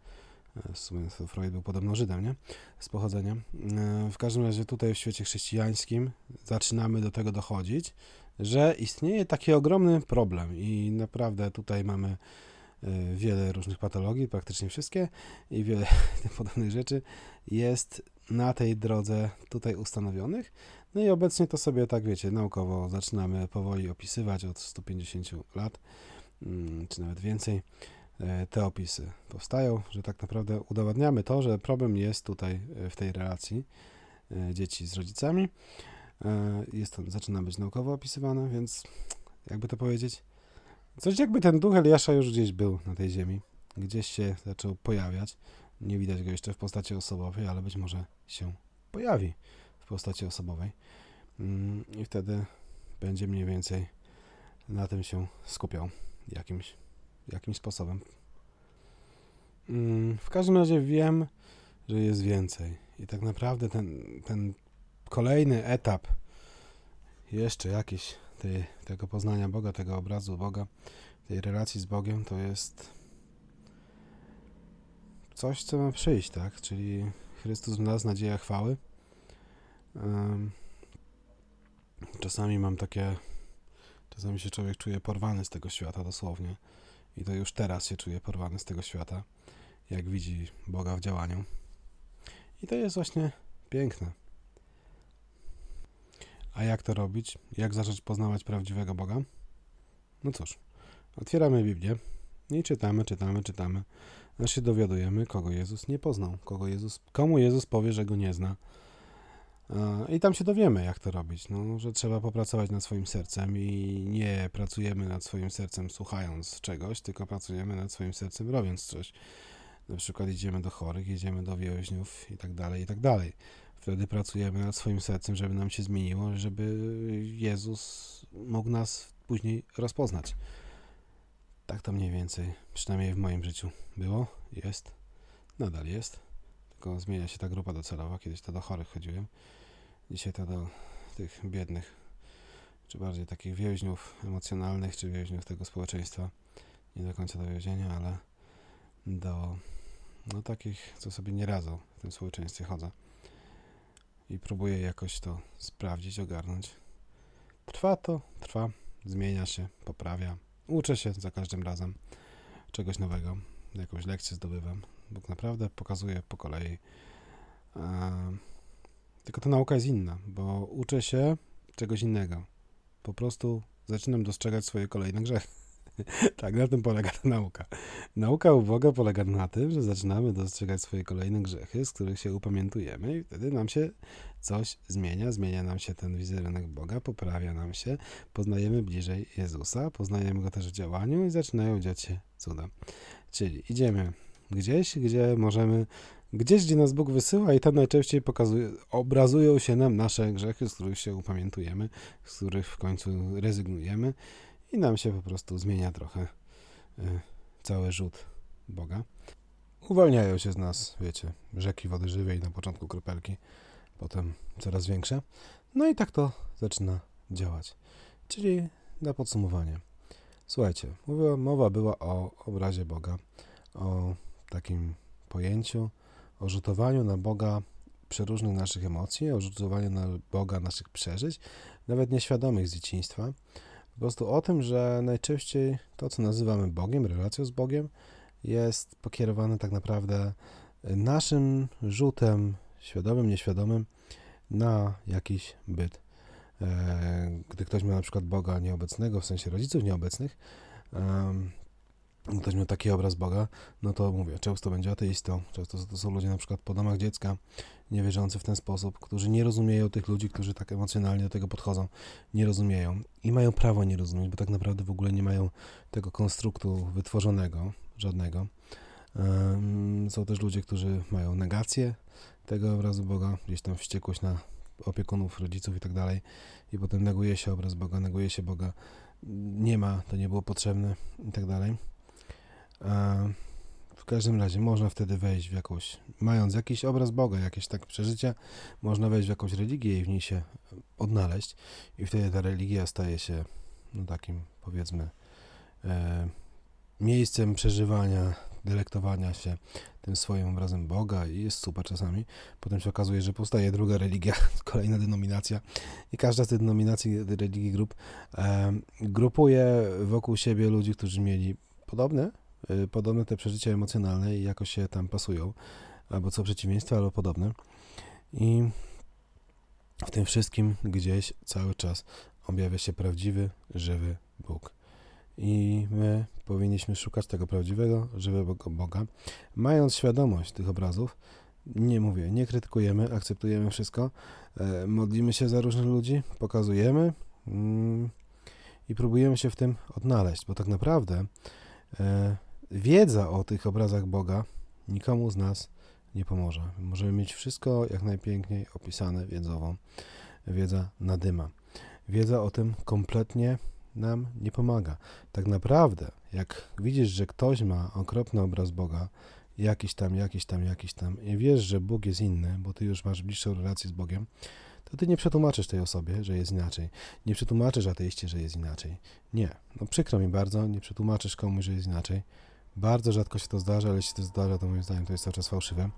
e, w sumie Freud był podobno Żydem, nie? Z pochodzenia. E, w każdym razie tutaj w świecie chrześcijańskim zaczynamy do tego dochodzić, że istnieje taki ogromny problem i naprawdę tutaj mamy e, wiele różnych patologii, praktycznie wszystkie i wiele podobnych rzeczy jest na tej drodze tutaj ustanowionych. No i obecnie to sobie, tak wiecie, naukowo zaczynamy powoli opisywać od 150 lat, mm, czy nawet więcej. E, te opisy powstają, że tak naprawdę udowadniamy to, że problem jest tutaj e, w tej relacji e, dzieci z rodzicami. Jest to, zaczyna być naukowo opisywane, więc jakby to powiedzieć, coś jakby ten duch Eliasza już gdzieś był na tej ziemi, gdzieś się zaczął pojawiać. Nie widać go jeszcze w postaci osobowej, ale być może się pojawi w postaci osobowej. Mm, I wtedy będzie mniej więcej na tym się skupiał jakimś, jakimś sposobem. Mm, w każdym razie wiem, że jest więcej. I tak naprawdę ten, ten kolejny etap jeszcze jakiś tej, tego poznania Boga, tego obrazu Boga, tej relacji z Bogiem, to jest coś, co ma przyjść, tak? Czyli Chrystus w nas, nadzieja chwały. Czasami mam takie, czasami się człowiek czuje porwany z tego świata dosłownie. I to już teraz się czuje porwany z tego świata, jak widzi Boga w działaniu. I to jest właśnie piękne. A jak to robić? Jak zacząć poznawać prawdziwego Boga? No cóż, otwieramy Biblię i czytamy, czytamy, czytamy aż się dowiadujemy, kogo Jezus nie poznał, kogo Jezus, komu Jezus powie, że go nie zna. I tam się dowiemy, jak to robić. No, że trzeba popracować nad swoim sercem i nie pracujemy nad swoim sercem słuchając czegoś, tylko pracujemy nad swoim sercem robiąc coś. Na przykład idziemy do chorych, jedziemy do więźniów i tak dalej, i tak dalej. Wtedy pracujemy nad swoim sercem, żeby nam się zmieniło, żeby Jezus mógł nas później rozpoznać. Tak to mniej więcej, przynajmniej w moim życiu było, jest, nadal jest. Tylko zmienia się ta grupa docelowa. Kiedyś to do chorych chodziłem. Dzisiaj to do tych biednych, czy bardziej takich więźniów emocjonalnych, czy więźniów tego społeczeństwa. Nie do końca do więzienia, ale do no takich, co sobie nie radzą w tym społeczeństwie chodzę. I próbuję jakoś to sprawdzić, ogarnąć. Trwa to, trwa, zmienia się, poprawia. Uczę się za każdym razem czegoś nowego, jakąś lekcję zdobywam. Bóg naprawdę pokazuje po kolei. Tylko ta nauka jest inna, bo uczę się czegoś innego. Po prostu zaczynam dostrzegać swoje kolejne grzechy. tak, na tym polega ta nauka. Nauka u Boga polega na tym, że zaczynamy dostrzegać swoje kolejne grzechy, z których się upamiętujemy i wtedy nam się coś zmienia, zmienia nam się ten wizerunek Boga, poprawia nam się, poznajemy bliżej Jezusa, poznajemy Go też w działaniu i zaczynają dziać się cuda. Czyli idziemy gdzieś, gdzie możemy, gdzieś, gdzie nas Bóg wysyła i tam najczęściej pokazuje, obrazują się nam nasze grzechy, z których się upamiętujemy, z których w końcu rezygnujemy i nam się po prostu zmienia trochę y, cały rzut Boga. Uwalniają się z nas, wiecie, rzeki wody żywej, na początku kropelki, potem coraz większe. No i tak to zaczyna działać. Czyli na podsumowanie. Słuchajcie, mowa była o obrazie Boga, o takim pojęciu, o rzutowaniu na Boga przeróżnych naszych emocji, o rzutowaniu na Boga naszych przeżyć, nawet nieświadomych z dzieciństwa. Po prostu o tym, że najczęściej to, co nazywamy Bogiem, relacją z Bogiem, jest pokierowane tak naprawdę naszym rzutem, świadomym, nieświadomym, na jakiś byt. E, gdy ktoś ma na przykład Boga nieobecnego, w sensie rodziców nieobecnych, ktoś miał taki obraz Boga, no to mówię, często będzie ateistą, często to są ludzie na przykład po domach dziecka, niewierzący w ten sposób, którzy nie rozumieją tych ludzi, którzy tak emocjonalnie do tego podchodzą, nie rozumieją i mają prawo nie rozumieć, bo tak naprawdę w ogóle nie mają tego konstruktu wytworzonego, żadnego. Są też ludzie, którzy mają negację tego obrazu Boga, gdzieś tam wściekłość na opiekunów, rodziców i tak dalej i potem neguje się obraz Boga, neguje się Boga, nie ma, to nie było potrzebne i tak dalej. Każdym razie można wtedy wejść w jakąś, mając jakiś obraz Boga, jakieś tak przeżycie, można wejść w jakąś religię i w niej się odnaleźć i wtedy ta religia staje się no takim powiedzmy e, miejscem przeżywania, delektowania się tym swoim obrazem Boga i jest super czasami. Potem się okazuje, że powstaje druga religia, kolejna denominacja i każda z tych denominacji, religii grup e, grupuje wokół siebie ludzi, którzy mieli podobne podobne te przeżycia emocjonalne i jakoś się tam pasują, albo co przeciwieństwo, albo podobne. I w tym wszystkim gdzieś cały czas objawia się prawdziwy, żywy Bóg. I my powinniśmy szukać tego prawdziwego, żywego Boga, mając świadomość tych obrazów. Nie mówię, nie krytykujemy, akceptujemy wszystko, e, modlimy się za różnych ludzi, pokazujemy mm, i próbujemy się w tym odnaleźć, bo tak naprawdę e, wiedza o tych obrazach Boga nikomu z nas nie pomoże. Możemy mieć wszystko jak najpiękniej opisane wiedzowo. Wiedza nadyma. Wiedza o tym kompletnie nam nie pomaga. Tak naprawdę, jak widzisz, że ktoś ma okropny obraz Boga, jakiś tam, jakiś tam, jakiś tam, i wiesz, że Bóg jest inny, bo ty już masz bliższą relację z Bogiem, to ty nie przetłumaczysz tej osobie, że jest inaczej. Nie przetłumaczysz ateiście, że jest inaczej. Nie. No przykro mi bardzo, nie przetłumaczysz komuś, że jest inaczej. Bardzo rzadko się to zdarza, ale jeśli to zdarza, to moim zdaniem to jest cały czas fałszywe.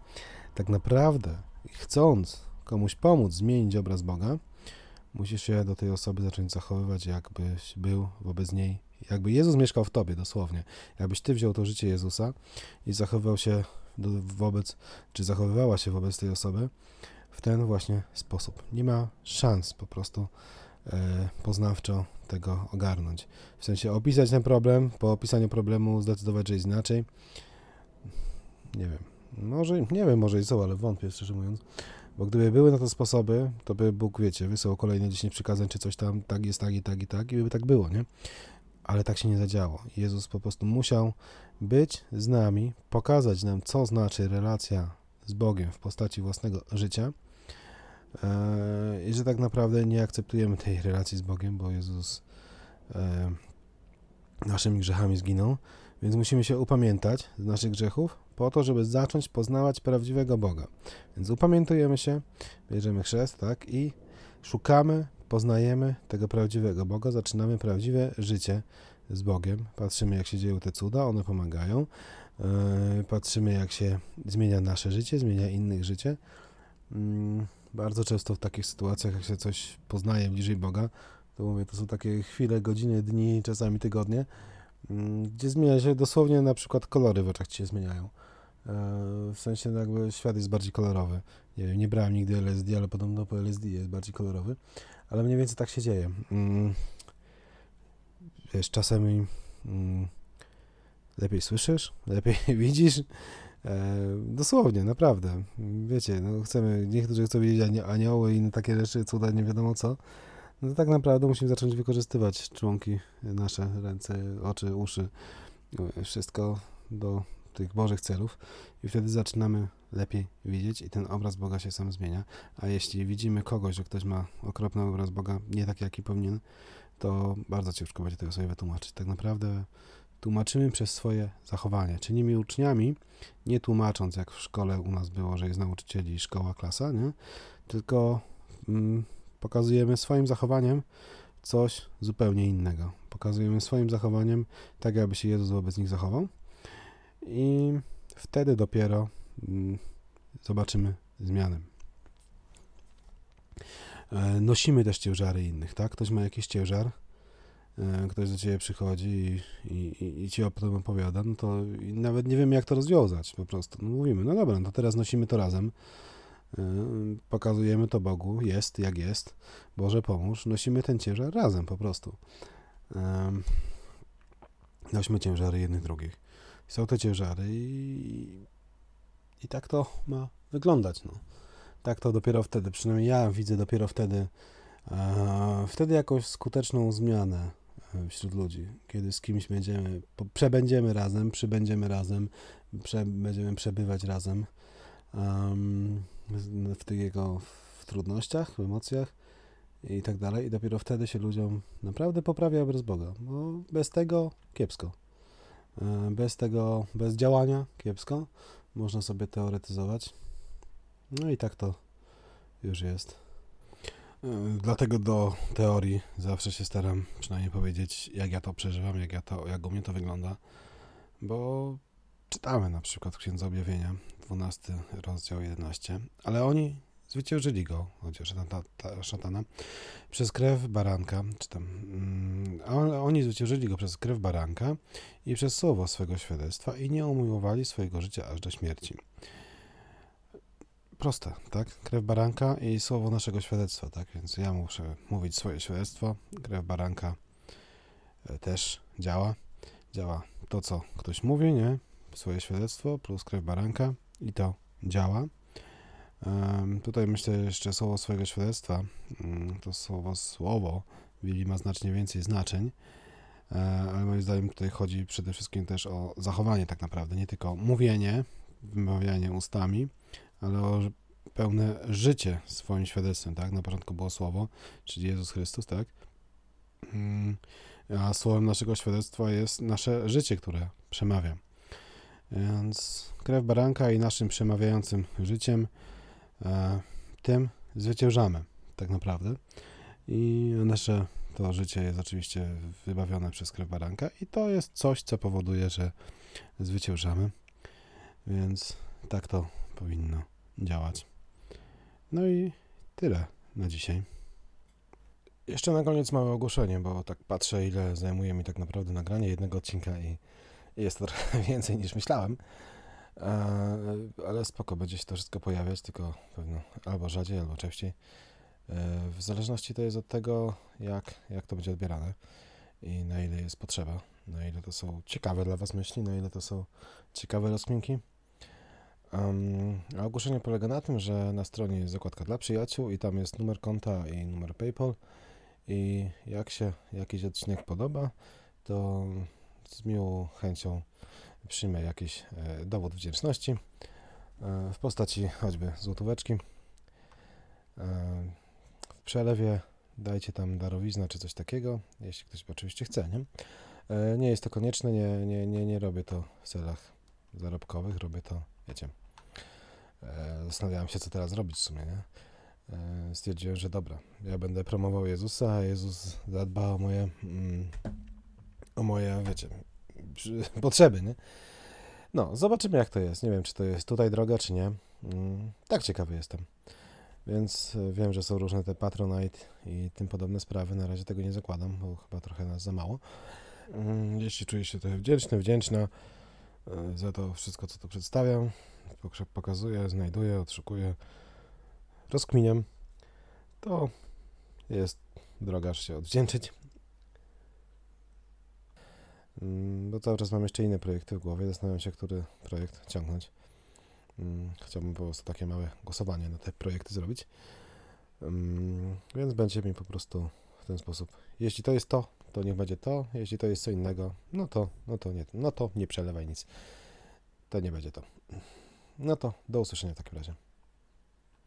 Tak naprawdę, chcąc komuś pomóc zmienić obraz Boga, musisz się do tej osoby zacząć zachowywać, jakbyś był wobec niej, jakby Jezus mieszkał w tobie, dosłownie. Jakbyś ty wziął to życie Jezusa i zachowywał się do, wobec, czy zachowywała się wobec tej osoby w ten właśnie sposób. Nie ma szans po prostu e, poznawczo tego ogarnąć. W sensie opisać ten problem, po opisaniu problemu zdecydować, że jest inaczej. Nie wiem. Może, nie wiem, może i są, ale wątpię, szczerze mówiąc. Bo gdyby były na to sposoby, to by Bóg, wiecie, wysłał kolejne 10 przykazań, czy coś tam, tak jest, tak i tak i tak, i by tak było, nie? Ale tak się nie zadziało. Jezus po prostu musiał być z nami, pokazać nam, co znaczy relacja z Bogiem w postaci własnego życia, i że tak naprawdę nie akceptujemy tej relacji z Bogiem, bo Jezus e, naszymi grzechami zginął, więc musimy się upamiętać z naszych grzechów po to, żeby zacząć poznawać prawdziwego Boga. Więc upamiętujemy się, bierzemy chrzest, tak, i szukamy, poznajemy tego prawdziwego Boga, zaczynamy prawdziwe życie z Bogiem, patrzymy jak się dzieją te cuda, one pomagają, e, patrzymy jak się zmienia nasze życie, zmienia innych życie. Mm, bardzo często w takich sytuacjach, jak się coś poznaje bliżej Boga, to mówię, to są takie chwile, godziny, dni, czasami tygodnie, mm, gdzie zmienia się dosłownie na przykład kolory w oczach ci się zmieniają. E, w sensie no jakby świat jest bardziej kolorowy. Nie wiem, nie brałem nigdy LSD, ale podobno po LSD jest bardziej kolorowy. Ale mniej więcej tak się dzieje. Mm, wiesz, czasami lepiej słyszysz, lepiej widzisz. E, dosłownie, naprawdę. Wiecie, no chcemy, niektórzy chcą widzieć anioły i inne takie rzeczy, cuda, nie wiadomo co. No tak naprawdę musimy zacząć wykorzystywać członki nasze, ręce, oczy, uszy, wszystko do tych Bożych celów i wtedy zaczynamy lepiej widzieć i ten obraz Boga się sam zmienia. A jeśli widzimy kogoś, że ktoś ma okropny obraz Boga, nie taki jaki powinien, to bardzo ciężko będzie tego sobie wytłumaczyć. Tak naprawdę tłumaczymy przez swoje zachowanie. Czynimy uczniami, nie tłumacząc, jak w szkole u nas było, że jest nauczycieli szkoła, klasa, nie? tylko mm, pokazujemy swoim zachowaniem coś zupełnie innego. Pokazujemy swoim zachowaniem tak, jakby się Jezus wobec nich zachował i wtedy dopiero mm, zobaczymy zmianę. E, nosimy też ciężary innych, tak? Ktoś ma jakiś ciężar, ktoś do ciebie przychodzi i, i, i ci o tym opowiada, no to nawet nie wiemy, jak to rozwiązać po prostu. No mówimy, no dobra, no to teraz nosimy to razem, e, pokazujemy to Bogu, jest jak jest, Boże pomóż, nosimy ten ciężar razem po prostu. Nośmy ciężary jednych drugich. Są te ciężary i, i tak to ma wyglądać. No. Tak to dopiero wtedy, przynajmniej ja widzę dopiero wtedy, e, wtedy jakąś skuteczną zmianę e, wśród ludzi, kiedy z kimś będziemy, przebędziemy razem, przybędziemy razem, prze, będziemy przebywać razem um, w tych jego w trudnościach, w emocjach i tak dalej i dopiero wtedy się ludziom naprawdę poprawia obraz Boga, bo bez tego kiepsko. E, bez tego, bez działania kiepsko. Można sobie teoretyzować. No i tak to już jest. Dlatego do teorii zawsze się staram przynajmniej powiedzieć, jak ja to przeżywam, jak, ja to, jak u mnie to wygląda. Bo czytamy na przykład w Księdze Objawienia, 12 rozdział 11, ale oni Zwyciężyli go, chociaż szatana, przez krew baranka, czy tam, mm, ale oni zwyciężyli go przez krew baranka i przez słowo swego świadectwa i nie umiłowali swojego życia aż do śmierci. Proste, tak? Krew baranka i słowo naszego świadectwa, tak? Więc ja muszę mówić swoje świadectwo, krew baranka e, też działa. Działa to, co ktoś mówi, nie? Swoje świadectwo plus krew baranka i to działa. Tutaj myślę jeszcze słowo swojego świadectwa. Mm, to słowo słowo w ma znacznie więcej znaczeń, e, ale moim zdaniem tutaj chodzi przede wszystkim też o zachowanie tak naprawdę, nie tylko mówienie, wymawianie ustami, ale o pełne życie swoim świadectwem, tak? Na początku było słowo, czyli Jezus Chrystus, tak? Mm, a słowem naszego świadectwa jest nasze życie, które przemawia. Więc krew baranka i naszym przemawiającym życiem E, tym zwyciężamy tak naprawdę. I nasze to życie jest oczywiście wybawione przez krew baranka i to jest coś, co powoduje, że zwyciężamy. Więc tak to powinno działać. No i tyle na dzisiaj. Jeszcze na koniec małe ogłoszenie, bo tak patrzę, ile zajmuje mi tak naprawdę nagranie jednego odcinka i jest to trochę więcej niż myślałem. Ale spoko, będzie się to wszystko pojawiać, tylko pewno albo rzadziej, albo częściej. E, w zależności to jest od tego, jak, jak to będzie odbierane i na ile jest potrzeba, na ile to są ciekawe dla Was myśli, na ile to są ciekawe rozkminki. Um, a ogłoszenie polega na tym, że na stronie jest zakładka dla przyjaciół i tam jest numer konta i numer PayPal i jak się jakiś odcinek podoba, to z miłą chęcią przyjmę jakiś e, dowód wdzięczności e, w postaci choćby złotóweczki. E, w przelewie dajcie tam darowizna czy coś takiego, jeśli ktoś oczywiście chce, nie? Nie jest to konieczne, nie, nie, nie, nie robię to w celach zarobkowych, robię to, wiecie, zastanawiałem się, co teraz robić w sumie, nie? Stwierdziłem, że dobra, ja będę promował Jezusa, a Jezus zadba o moje, mm, o moje, wiecie, potrzeby, nie? No, zobaczymy jak to jest. Nie wiem, czy to jest tutaj droga, czy nie. Mm, tak ciekawy jestem. Więc e, wiem, że są różne te Patronite i tym podobne sprawy. Na razie tego nie zakładam, bo chyba trochę nas za mało. Mm, Jeśli czuję się trochę wdzięczny, wdzięczna e, za to wszystko, co tu przedstawiam, pok- pokazuję, znajduję, odszukuję, rozkminiam, to jest droga, aż się odwdzięczyć. Mm, Bo cały czas mam jeszcze inne projekty w głowie. Zastanawiam się, który projekt ciągnąć. Mm, Chciałbym po prostu takie małe głosowanie na te projekty zrobić. Mm, Więc będzie mi po prostu w ten sposób. Jeśli to jest to, to niech będzie to. Jeśli to jest co innego, no to, no to nie, no to nie przelewaj nic. To nie będzie to. No to do usłyszenia w takim razie.